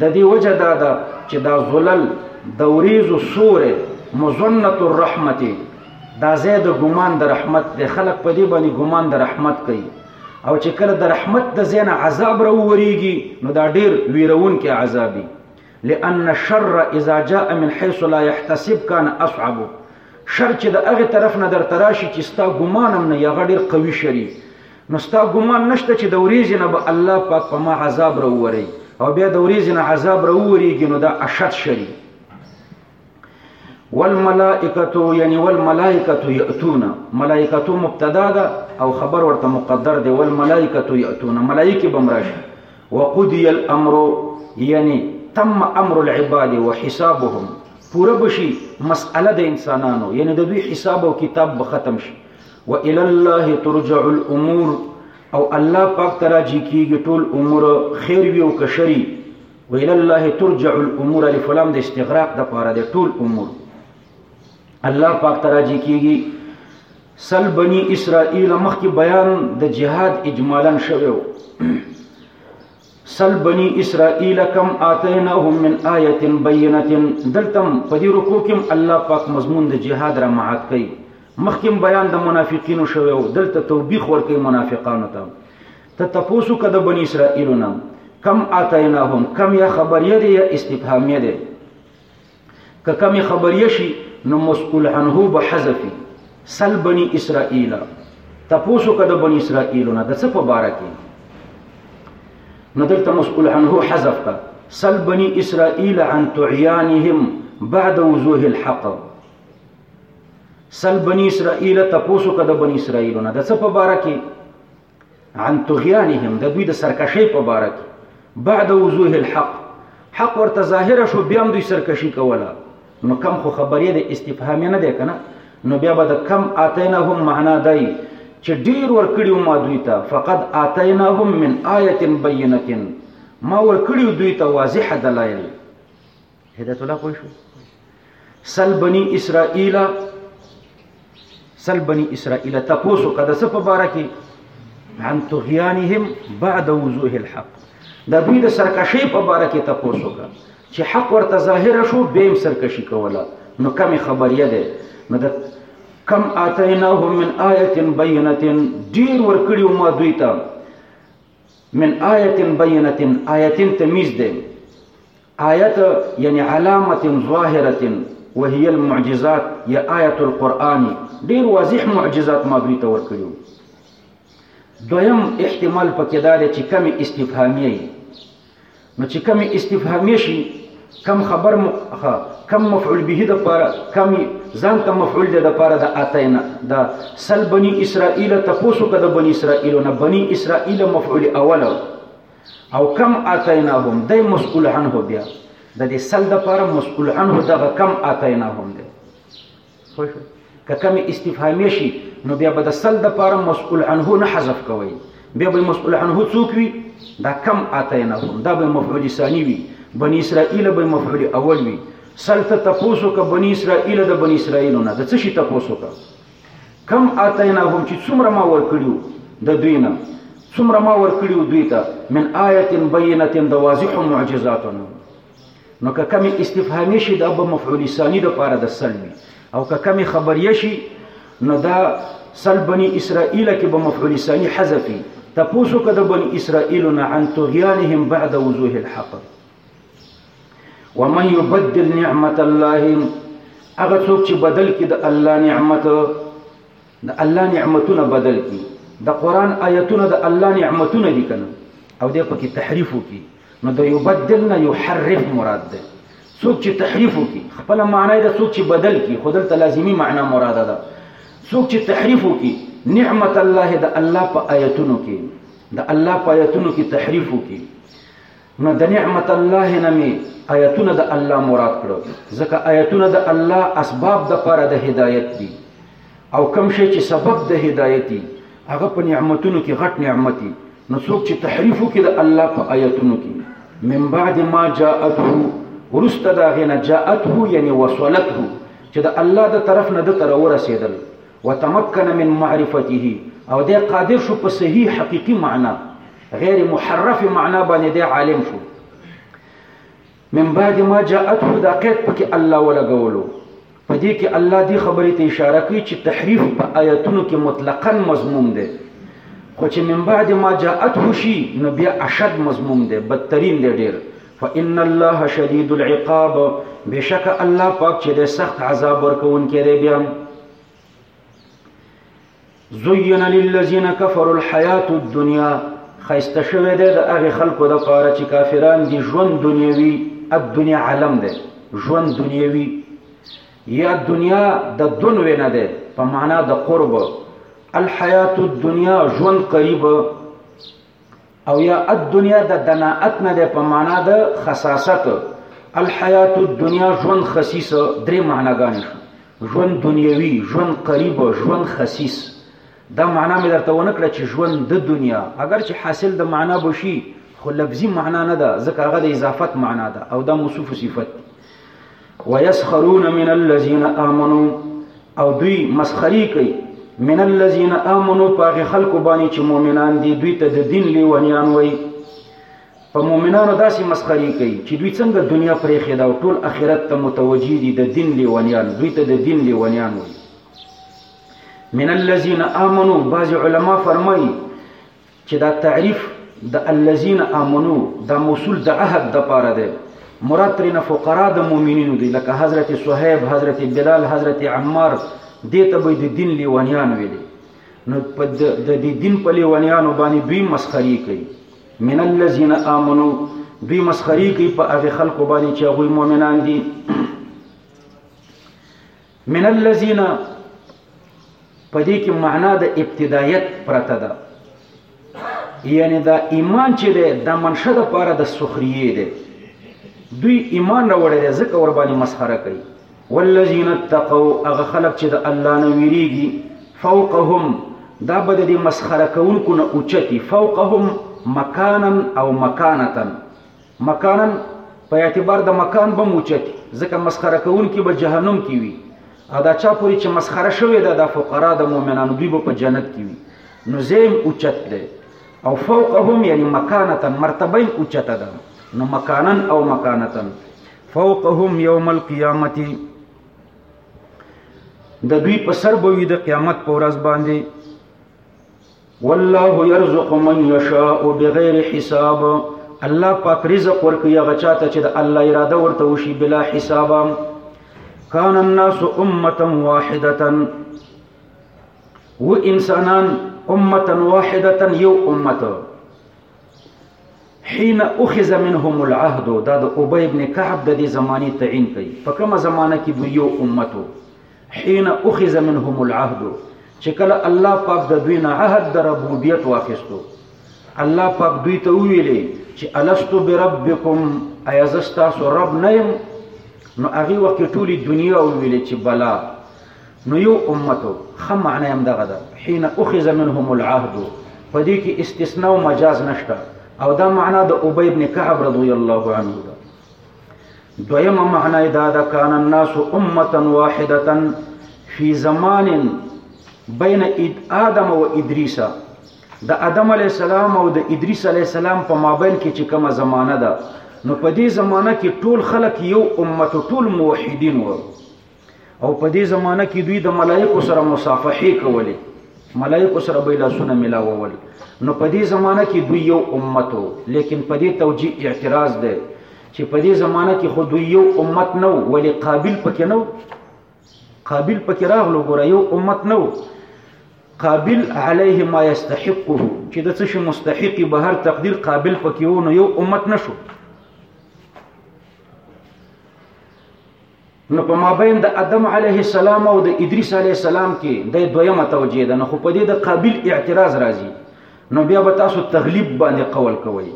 د دې وجه دا ده چې دا زلل د وریځو سوری مزنت الرحمت دا ځای د ګمان د رحمت دی خلک په دې باندې ګمان د رحمت کوي او چې کله د رحمت د ځای نه عذاب راوورېږي نو دا ډېر ویرونکی عذاب وي لأن الشر اذا جاء من حيث لا يحتسب كان اصعب شر چې د هغه طرف نه درته راشي چې ستا ګمان هم نه هغه ډېر قوي شری نو ستا ګمان نشته چې د ورېځې نه به الله پاک په ما عذاب راووري او بیا د ورېځې نه عذاب راوورېږي نو دا اشد شری والملائکتو یعنی والملائکتو یأتون ملائکتو مبتدا ده او خبر ورته مقدر دی والملائکتو یأتون ملائکه بمراش وقضی الامر یعنی تم امر العباد وحسابهم پوره بشي مسأله د انسانانو یعنی د دوی حساب او کتاب به ختم شي والى الله ترجع الامور او الله پاک ته راجی کیږي ټول امور خیر وی او کشری والى الله ترجع الامور الف لام د استغراق د پاره د ټول امور الله پاک ته راجی کیږي سل بنی اسرائیل مخکې بیان د جهاد اجمالا شوو سل بنی اسرائیل کم آتیناهم من آیت بینه دلتم په دې رکو کې الله پاک مضمون د جهاد را معاد کوي مخکې بیان د منافقینو شوی او دلته توبیخ ورکوي منافقانو ته ته تپوسو کده بنی اسرائیلو نه کم آتیناهم کم یا خبریه دی یا استفهامیه دی که کمی خبریه شي نو مسئول عنه به حذفي سل بني اسرائیل تپوسو کده بني اسرائیل نه د څه په باره کې نو دلته مسئول عنه حذف کا سل بني اسرائیل عن تعیانهم بعد وضوح الحق سل بني اسرائیل تپوسو کده بني اسرائیل نه د څه په باره کې عن طغيانهم د دوی د سرکشي په باره کې بعد وضوح الحق حق ورته ظاهر شو بیا هم دوی سرکشي کوله نو کم خو خبرې د استفهام نه دی کنه نو بیا به د کم اتینهم معنا دی چې ډیر ورکړیو ما دوی ته فقد اتینهم من آیه بینه ما ورکړیو دوی ته واضح دلایل هدایت الله پوه شو سل بنی اسرائیل سل بنی اسرائیل تاسو کده څه په باره کې عن طغیانهم بعد وضوح الحق د دوی د سرکشي په باره کې تاسو کا چې حق ورته ظاهر شو بیم سرکشي کوله نو کم خبریه ده نو د کم اتیناهم من آیه بینه ډیر ورکړي ما دوی ته من آیه بینه آیتین تمیز ده آیت یعنی علامت ظاهرت وهي المعجزات یا آیت القرآن ډیر واضح معجزات ما دوی ته ورکړیو دویم احتمال پکې دا دی چې کمی استفهامیه نو چې کمی استفهامیه شي کم خبر م... خ... کم مفعول به د پاره کم ځان ته مفعول دی د پاره د اتینا دا سل بنی اسرائیل تاسو کده بنی اسرائیل نه بنی اسرائیل مفعول اول او کم اتیناهم د مسئول عنه بیا د دې سل د پر مسئول عنه دغه کم اتیناهم دی خوښ که کم استفهامی شي نو بیا به د سل د پر مسئول عنه نه حذف کوي بیا به مسئول عنه څوک وي دا کم اتیناهم دا به مفعول ثانی وي بنی اسرائیل به مفعول اول وي سلته تفوسو که بنی اسرائیل د بنی اسرائیل نه د څه شي تفوسو که کم آتیناهم چې څومره ما ورکړیو د دوی نه څومره ما ورکړیو دوی ته من آیت بینه د واضح معجزاتو نه نو که کمی استفهامی شي دا به مفعول ثانی د پاره د سلوي او که کمی خبریه شي نو دا سل بنی اسرائیل کې به مفعول ثانی حذفي تاسو کده بنی اسرائیل نه عن طغیانهم بعد وضوح الحق ومن يبدل نعمت الله هغه څوک چې بدل کړي د الله نعمت د الله نعمتونه بدل کړي د قران آیتونه د الله نعمتونه دي کنه او د پکې تحریف وکړي نو د یبدل نه یحرف مراد ده څوک چې تحریف وکړي خپل معنی د څوک چې بدل کړي خدل ته لازمی معنی مراد ده څوک چې تحریف وکړي نعمت الله د الله په آیتونو کې د الله په آیتونو کې تحریف وکړي نه د نعمت الله نه می آیتونه د الله مراد کړو ځکه آیتونه د الله اسباب د پاره د هدایت دي او کم شي چې سبب د هدایتي هغه په نعمتونو کې غټ نعمتي نو څوک چې تحریفو کې د الله په آیتونو کې من بعد ما جاءته ورست دا غنه جاءته یعنی وصلته چې د الله د طرف نه د تر ورسېدل وتمکن من معرفته او د قادر شو په صحیح حقيقي معنا غیر محرف معنا باندې دی عالم شو من بعد ما جاءته دا قید پکې الله ولګولو په دې کې الله دی خبرې ته اشاره کوي چې تحریف په آیاتونو کې مطلقاً مضموم دی خو چې من بعد ما جاءته شي نو بیا اشد مضموم دی بدترین دی ډیر فإن الله شدید العقاب بشک الله پاک چې د سخت عذاب ورکون کړي بیا زین للذین کفروا الحیات الدنیا خیسته شوه د هغه خلکو د پاره چې کافران دي ژوند دنیوي الدنیا عالم ده ژوند دنیوي یا دنیا د دنوې نه ده په معنا د قرب الحیات الدنیا ژوند قریب او یا الدنیا د دناعت نه ده په معنا د خصاصت الحیات الدنیا ژوند خصیص درې معناګانې شو ژوند دنیوي ژوند قریب ژوند خصیص دا معنا مې درته ونه کړه چې ژوند د دنیا اگر چې حاصل د معنا بشي خو لفظي معنا نه ده ځکه هغه د اضافت معنا ده او دا موصوف صفت دی ويسخرون من الذين امنوا او دوی مسخري کوي من الذين امنوا پاغه خلق باندې چې مؤمنان دي دوی ته د دین لیونیان وای په مؤمنانو داسې مسخري کوي چې دوی څنګه دنیا پرې خېدا او ټول اخرت ته متوجي دي د دین لیونیان دوی ته د دین لیونیان وای من الذين امنوا بعض علما فرمایي چې دا تعریف د الذین آمنو دا موصول د عهد د پاره دی مراد ترنه فقرا د مؤمنینو دی لکه حضرت صہیب حضرت بلال حضرت عمار دې ته به د دین لیوانیان ویلي نو د دې دین په لیوانیانو باندې دوی مسخري کوي من الذين امنوا دوی مسخري کوي په هغه خلکو باندې چې هغه مؤمنان دي من الذين په دې کې معنا د ابتدایت پرته ده یعنی دا ایمان چې ده د منشه د پاره د سخریه ده دوی ایمان راوړی دی ځکه ور باندې مسخره کوي والذین اتقوا هغه خلک چې د الله نه ویریږي فوقهم دا به د مسخره کوونکو نه اوچتي فوقهم مکانا او مکانتا مکانن په اعتبار د مکان به موچتي ځکه مسخره کوونکي به جهنم کې وي او دا چا پورې چې مسخره شوې ده د فقرا د مؤمنانو دوی به په جنت کې وي نو زیم اوچت دی او فوقهم یعنی مکانتا مرتبه هم اوچته ده نو مکانن او مکانتا فوقهم یوم القیامت د دوی په سر به وي د قیامت په ورځ باندې والله يرزق من يشاء بغير حساب الله پاک رزق ورکوي هغه چاته چې د الله اراده ورته وشي بلا حساب کان الناس امه واحده و انسانان امه واحده یو امه حين اخذ منهم العهد دا د ابي ابن كعب د دې زماني تعین کوي په کومه زمانه کې دوی یو امته حين اخذ منهم العهد چې کله الله پاک د دوی نه عهد د ربوبیت واخیستو الله پاک دوی ته ویلې چې الستو بربکم ایا زستا سو رب نه يم نو هغه وخت ټولي دنیا ویلې چې بلا نو یو امته خه معنی هم دغه ده حين اخذ منهم العهد پدې کې استثناء او مجاز نشته او دا معنا د ابي ابن كعب رضی الله عنه دویمه معنی دا ده کان الناس امه واحده فی زمان بین آدم و ادریس د آدم علی السلام او د ادریس علی السلام په مابین کې چې کومه زمانہ ده نو په دې زمانہ کې ټول خلک یو امت ټول موحدین وو او په دې زمانہ کې دوی د ملائکو سره مصافحه کولې ملائکو سره به لاسونه ملاوول نو په دې زمانہ کې دوی یو امت وو لیکن په دې توجیه اعتراض ده چې په دې زمانہ کې خو دوی یو امت نه وو ولی قابل پکې نه قابل پکې راغلو ګوره یو امت نه وو قابل علیه ما یستحقه چې د څه شي مستحقي به هر تقدیر قابل پکې وو نو یو امت نشو نو په مابین د ادم علیه السلام او د ادریس علیه السلام کې د دویمه توجیه ده نو خو په دې د قابل اعتراض راځي نو بیا به تاسو تغلیب باندې قول کوئ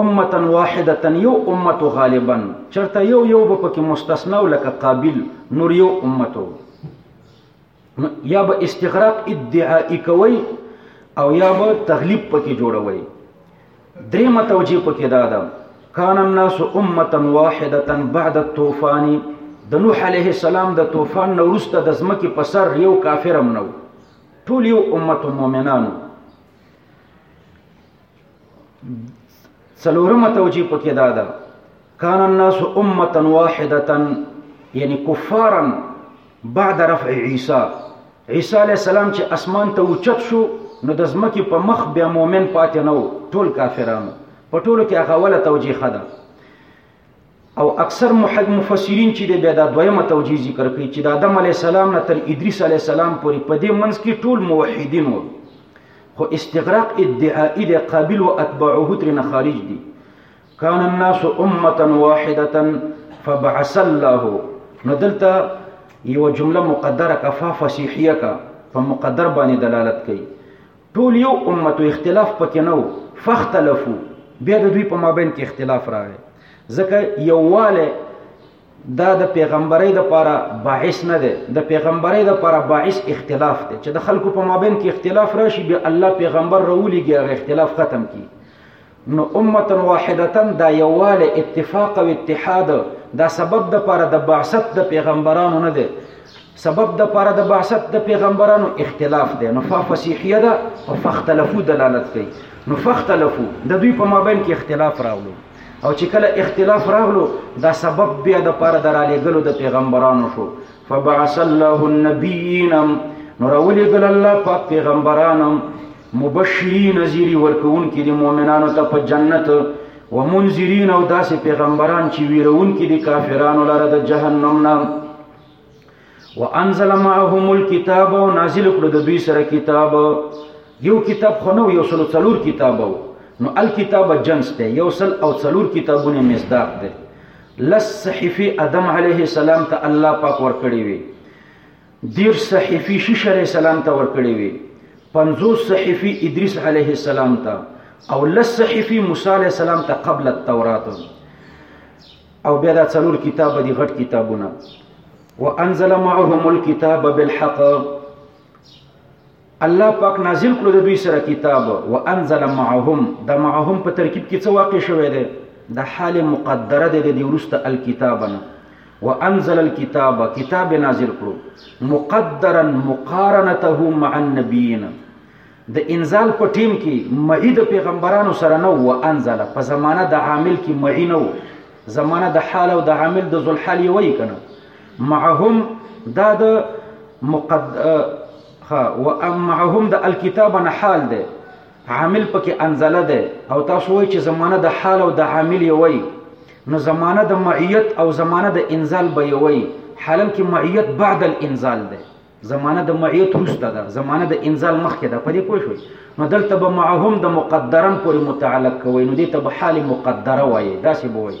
امتا واحدتا یو امت غالبا چرته یو یو به پکې مستثنا لکه قابل نور یو امتو یا به استغراق ادعائی کوي او یا به تغلیب پکې جوړوي درې متوجه پکې دا ده کان الناس امه واحده بعد الطوفان د نوح علیه السلام د طوفان نو وروسته د ځمکې په سر یو کافرم نو ټول یو امت مؤمنانو څلورمه توجیه پکې دا ده کان الناس امه واحده یعنی کفارا بعد رفع عیسی عیسی علی السلام چې اسمان ته اوچت شو نو د ځمکې په مخ بیا مؤمن پاتې نه ټول کافرانو په ټولو کې هغه وله توجیه ده او اکثر محد مفسرین چې د بیا د دویمه توجیه ذکر کوي چې د آدم علی السلام نه تر ادریس علی السلام پورې په دې منځ کې ټول موحدین وو خو استغراق ادعائی د قابل و اتباعه ترنه خارج دي کان الناس امه واحده فبعث الله نو دلته یو جمله مقدره کفا فصیحیه کا په مقدر باندې دلالت کوي ټول یو امت او اختلاف پکې نه وو فختلفو بیا د دوی په مابین کې اختلاف راغی ځکه یوواله دا د پیغمبرۍ د پاره باعث نه ده د پیغمبرۍ د پاره باعث اختلاف ده چې د خلکو په مابین کې اختلاف راشي بیا الله پیغمبر راولېږي هغه اختلاف ختم کړي نو امتا واحدتا دا یواله اتفاق او اتحاد دا سبب د پاره د بعثت د پیغمبرانو نه دی سبب د پاره د بعثت د پیغمبرانو اختلاف دی نو ففصیحیه ده او فختلفو دلالت کوي نو فختلفو د دوی په مابین کې اختلاف راغلو او چې کله اختلاف راغلو دا سبب بیا د پاره د رالېګلو د پیغمبرانو شو فبعث الله النبیین نو راولېګل الله پاک پیغمبرانو مبشرین زیری ورکوونکي دي مؤمنانو ته په جنت و منذرین او داسې پیغمبران چې ویرونکي دي کافرانو لره د جهنم نه وانزل معهم الكتاب او نازل کړو د دوی سره کتاب یو کتاب خو نو یو سلو څلور کتاب وو نو الکتاب جنس ته یو سل او څلور کتابونه مصداق ده لس صحیفه ادم علیه السلام ته الله پاک ورکړي وي دېرش صحیفې شیش علیه السلام ته ورکړې وې پنځوس صحیفې ادریس علیه السلام ته او لس صحیفې موسی علیه السلام ته قبل التورات او بیا دا څلور کتابه دي غټ کتابونه وانزل معهم الكتاب بالحق الله پاک نازل کړو د دوی سره کتاب او انزل معهم د معهم په ترکیب کې څه واقع شوه دی د حال مقدره دی د ورسته الکتابنا وانزل الكتاب کتاب نازل کړو مقدرا مقارنته مع النبيين د انزال په ټیم کې مئی د پیغمبرانو سره نه و انزل په زمانہ د عامل کې مئی نه و زمانہ د حال او د عامل د ذل حال یې وای کنه معهم دا د مقد ها ومعهم د الکتاب نه حال ده عامل پکې انزله ده او تاسو وایي چې زمانه د حال او د عامل یوي نو زمانه د معیت او زمانه د انزال به یوي حالن کې معیت بعد الانزال ده زمانه د معیت روسته ده زمانه د انزال مخکې ده په دې پوه شوي نو دلته به معهم د مقدرن پورې متعلق کوي نو دې ته به حال مقدره وایي داسې به وایي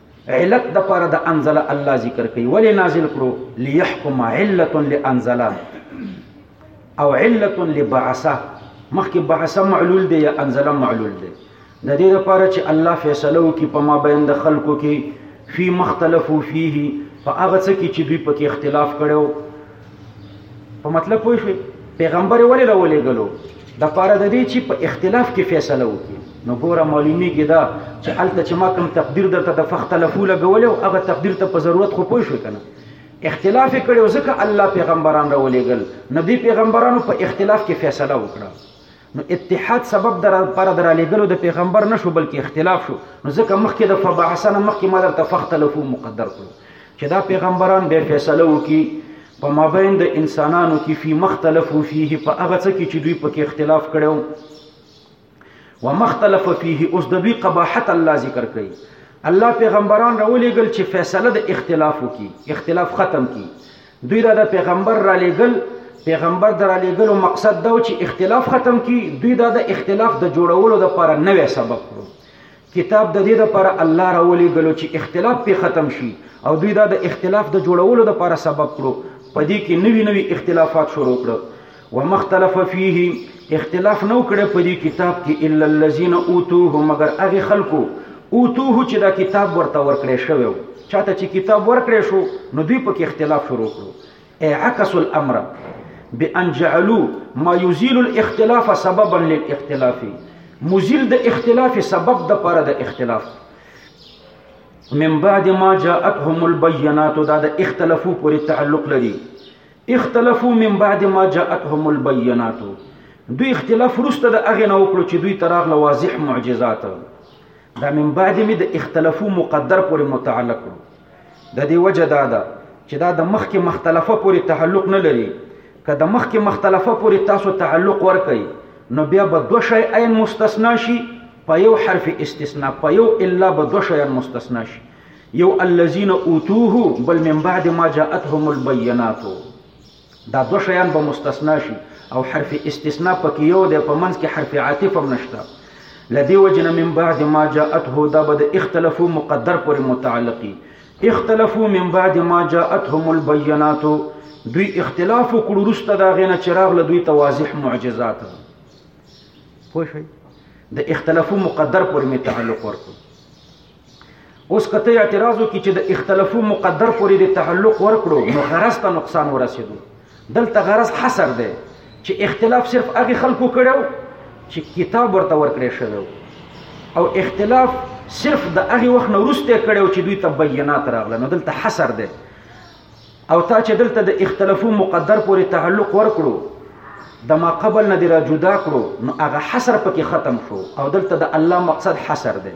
علت د پاره د انزل الله ذکر کوي ولې نازل کړو ليحكم علت لانزل او علت لبعثه مخکې بعثه معلول دی یا انزل معلول دی د دې لپاره چې الله فیصله وکړي په ما بین د خلکو کې فی مختلفو فیه په هغه څه کې چې دوی پکې اختلاف کړو په مطلب پوه شوي پیغمبر ولې راولې غلو د پاره د دې چې په اختلاف کې فیصله وکړي نو ګوره معلومیږي دا چې الته چې ما کوم تقدیر درته د فختلفو لګولې او هغه تقدیر ته په ضرورت خو پوه شو کنه اختلاف کړي او ځکه الله پیغمبران راولې غل نبی پیغمبرانو په اختلاف کې فیصله وکړه نو اتحاد سبب در پر در لګلو د پیغمبر نشو بلکې اختلاف شو نو ځکه مخکې د فبعثنا مخکې ما درته فختلفو مقدر کړو چې دا پیغمبران به فیصله وکي په مابین د انسانانو کې فی مختلفو فيه په هغه څه کې چې دوی پکې اختلاف کړو ومختلف فيه اوس د دوی قباحت الله ذکر کوي الله پیغمبران راولېږل چې فیصله د اختلاف وکي اختلاف ختم کړي دوی دا د پیغمبر را لېږل پیغمبر د را لېږلو مقصد دا و چې اختلاف ختم کی دوی دا د اختلاف د جوړولو لپاره نوی سبب کړو کتاب د دې لپاره الله را ولېږلو چې اختلاف په ختم شي او دوی دا د اختلاف د جوړولو لپاره سبب کړو په دې کې نوی نوی اختلافات شروع کړو ومختلف فيه اختلاف نو کړه په دې کتاب کې الا الذين اوتوه مگر هغه خلکو اوتوه چې دا کتاب ورته ورکړې شوی چاته چې کتاب ورکړې شو نو دوی په کې اختلاف شروع کړو اي عكس الامر بان جعلوا ما يزيل الاختلاف سببا للاختلاف مزيل د اختلاف سبب د پاره د اختلاف من بعد ما جاءتهم البينات دا د اختلافو پورې تعلق لري اختلافو من بعد ما جاءتهم البينات دوی اختلاف ورسته د اغه نه وکړو چې دوی تراغله واضح معجزات دا من بعد می د اختلافو مقدر پورې متعلق کړو د دې وجه دا ده چې دا د مخکې مختلفه پورې تعلق نه لري که د مخکې مختلفه پورې تاسو تعلق ورکړئ نو بیا به دوه شی عین مستثنا شي په یو حرف استثناء په یو الا به دوه شیان مستثنا شي یو الذین اوتوه بل من بعد ما جاءتهم البینات دا دو شیان به مستثنا شي او حرف استثناء پکې یو دی په منځ کې حرف عاطف هم نشته لدی وجنه من بعد ما جاءته دا به اختلافو مقدر پورې متعلقي اختلافو من بعد ما جاءتهم البینات دوی اختلاف وکړو رسته دا غینه چراغ له دوی تواضح معجزات پوه شئ د اختلافو مقدر پورې متعلق ورکو اوس کته اعتراض وکړي چې د اختلافو مقدر پورې د تعلق ورکړو نو غرض ته نقصان ورسېدو دلته غرض حصر دی چې اختلاف صرف هغه خلکو کړو چې کتاب ورته ورکړې شوی او اختلاف صرف د هغه وخت نه وروسته کړو چې دوی ته بینات راغله نو دلته حصر دی او تا چې دلته د اختلافو مقدر پورې تعلق ورکړو د ما قبل نه دی را جدا کړو نو هغه حصر پکې ختم شو او دلته د الله مقصد حصر دی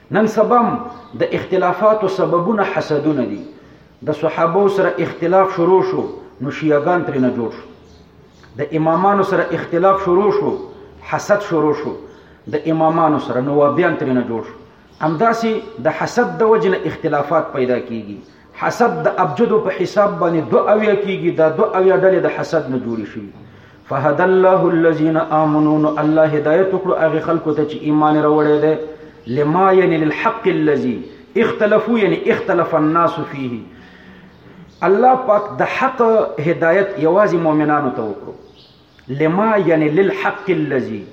نن سبا هم د اختلافاتو سببونه حسدونه دي د صحابه سره اختلاف شروع شو نو شیعاګان ترې نه جوړ شو د امامانو سره اختلاف شروع شو حسد شروع شو د امامانو سره نوابیان ترې نه جوړ شو همداسې د حسد د وجنه اختلافات پیدا کیږي حسد د ابجدو په حساب باندې دو اویا کیږي دا دو اویا ډلې د حسد نه جوړې شوي فهد الله الذين امنوا الله هدایت کړو هغه خلکو ته چې ایمان راوړی دی لما یعنی للحق الذي اختلفوا یعنی اختلف الناس فيه الله پاک د حق هدایت یوازې مؤمنانو ته وکړو لما یعنی للحق الذي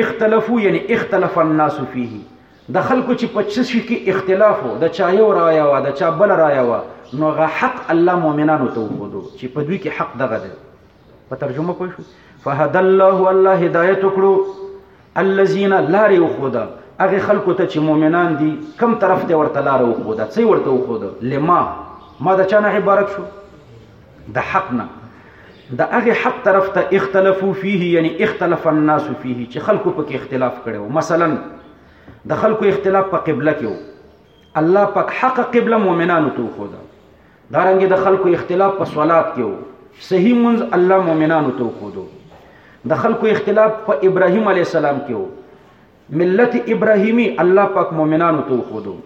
اختلفو یعنی اختلف الناس فيه د خلکو چې په څه شي کې اختلاف وو د چا یو رایا وه د چا بل رایا وه نو هغه حق الله مؤمنانو ته وښودو چې په دوی کې حق دغه دی په ترجمه پوه شو فهد الله الله هدایت وکړو الذين لا يخودا هغه خلکو ته چې مؤمنان دي کم طرف ته ورته لار وخودا څه ورته وخودا لما ما د چا نه عبارت شو د حق نه د هغه حق طرف ته اختلافو فيه یعنی اختلاف الناس فيه چې خلکو پکې اختلاف کړو مثلا د خلکو اختلاف په قبله کې الله پاک حق قبله مؤمنانو ته خو دا دارنګه د خلکو اختلاف په صلات کې صحیح منز الله مؤمنانو ته خو دو د خلکو اختلاف په ابراهيم عليه السلام کې ملت ابراهيمي الله پاک مؤمنانو ته خو دو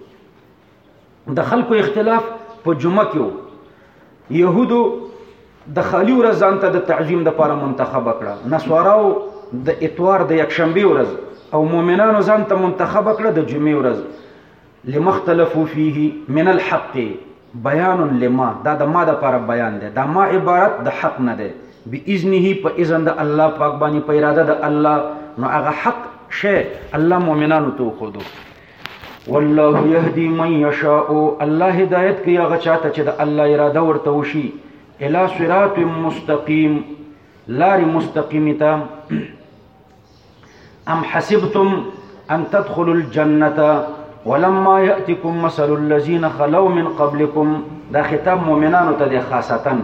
د خلکو اختلاف په جمعه کې وو يهودو د خالي ورځ ځان ته د تعظیم د لپاره منتخب کړه نسواراو د اتوار د یکشنبه ورځ او مؤمنانو ځان ته منتخب کړه د جمعې ورځ لمختلفو فيه من الحق بیان لما دا د ما د لپاره بیان دی دا ما عبارت د حق نه دی باذنه په اذن د الله پاک باندې په اراده د الله نو هغه حق شی الله مؤمنانو ته خودو والله يهدي من يشاء الله هدايت کوي هغه چاته چې د الله اراده ورته وشي الى صراط مستقيم لار مستقيم ته ام حسبتم ان تدخلوا الجنه ولما ياتكم مثل الذين خلو من قبلكم دا خطاب مؤمنانو ته خاصتا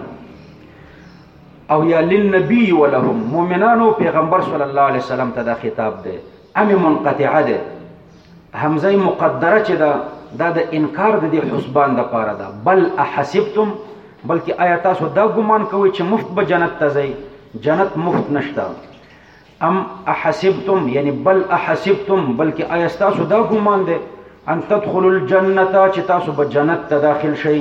او یا للنبي ولهم مؤمنانو پیغمبر صلی الله علیه وسلم ته دا خطاب ده امي منقطعه ده همزه مقدره چې دا دا د انکار د دې حسبان د پاره ده بل احسبتم بلکې آیا تاسو دا ګمان کوئ چې مفت به جنت ته ځئ جنت مفت نشته ام احسبتم یعنی بل احسبتم بلکې آیا تاسو دا ګمان ده ان تدخلوا الجنه چې تاسو به جنت ته داخل شئ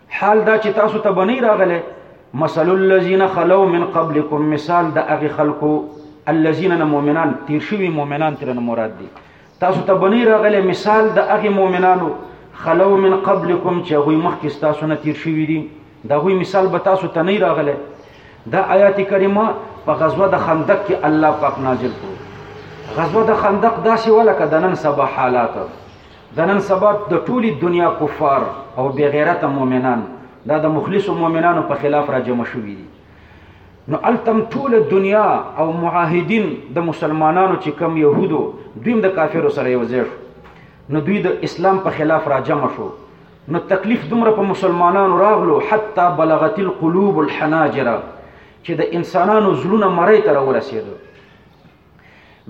حال دا چې تاسو ته بنی راغله مثل الذين خلو من قبلكم مثال د هغه خلکو الذين مؤمنان تیر شوی مؤمنان تر مراد دي تاسو ته بنی راغله مثال د هغه مؤمنانو خلو من قبلكم چې غوي مخکې تاسو نه تیر شوی دي دا غوي مثال به تاسو ته نه راغله دا آیات کریمه په غزوه د خندق کې الله پاک نازل کړو غزوه د خندق داسې ولکه د نن سبا حالات دا نن سبا د ټولي دنیا کفار او بغیرت مؤمنان دا د مخلص مؤمنانو په خلاف را جمع شوي دي نو التم ټول دنیا او معاهدین د مسلمانانو چې کم يهودو دویم د کافرو سره یو ځای شو نو دوی د اسلام په خلاف را جمع شو نو تکلیف دومره په مسلمانانو راغلو حتی بلغت القلوب الحناجر چې د انسانانو زړونه مړی تر ورسېدو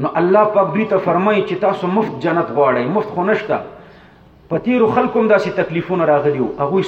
نو الله پاک دوی ته فرمایي چې تاسو مفت جنت غواړئ مفت خو نشته په تیرو خلکو هم داسې تکلیفونه راغلي وو هغوی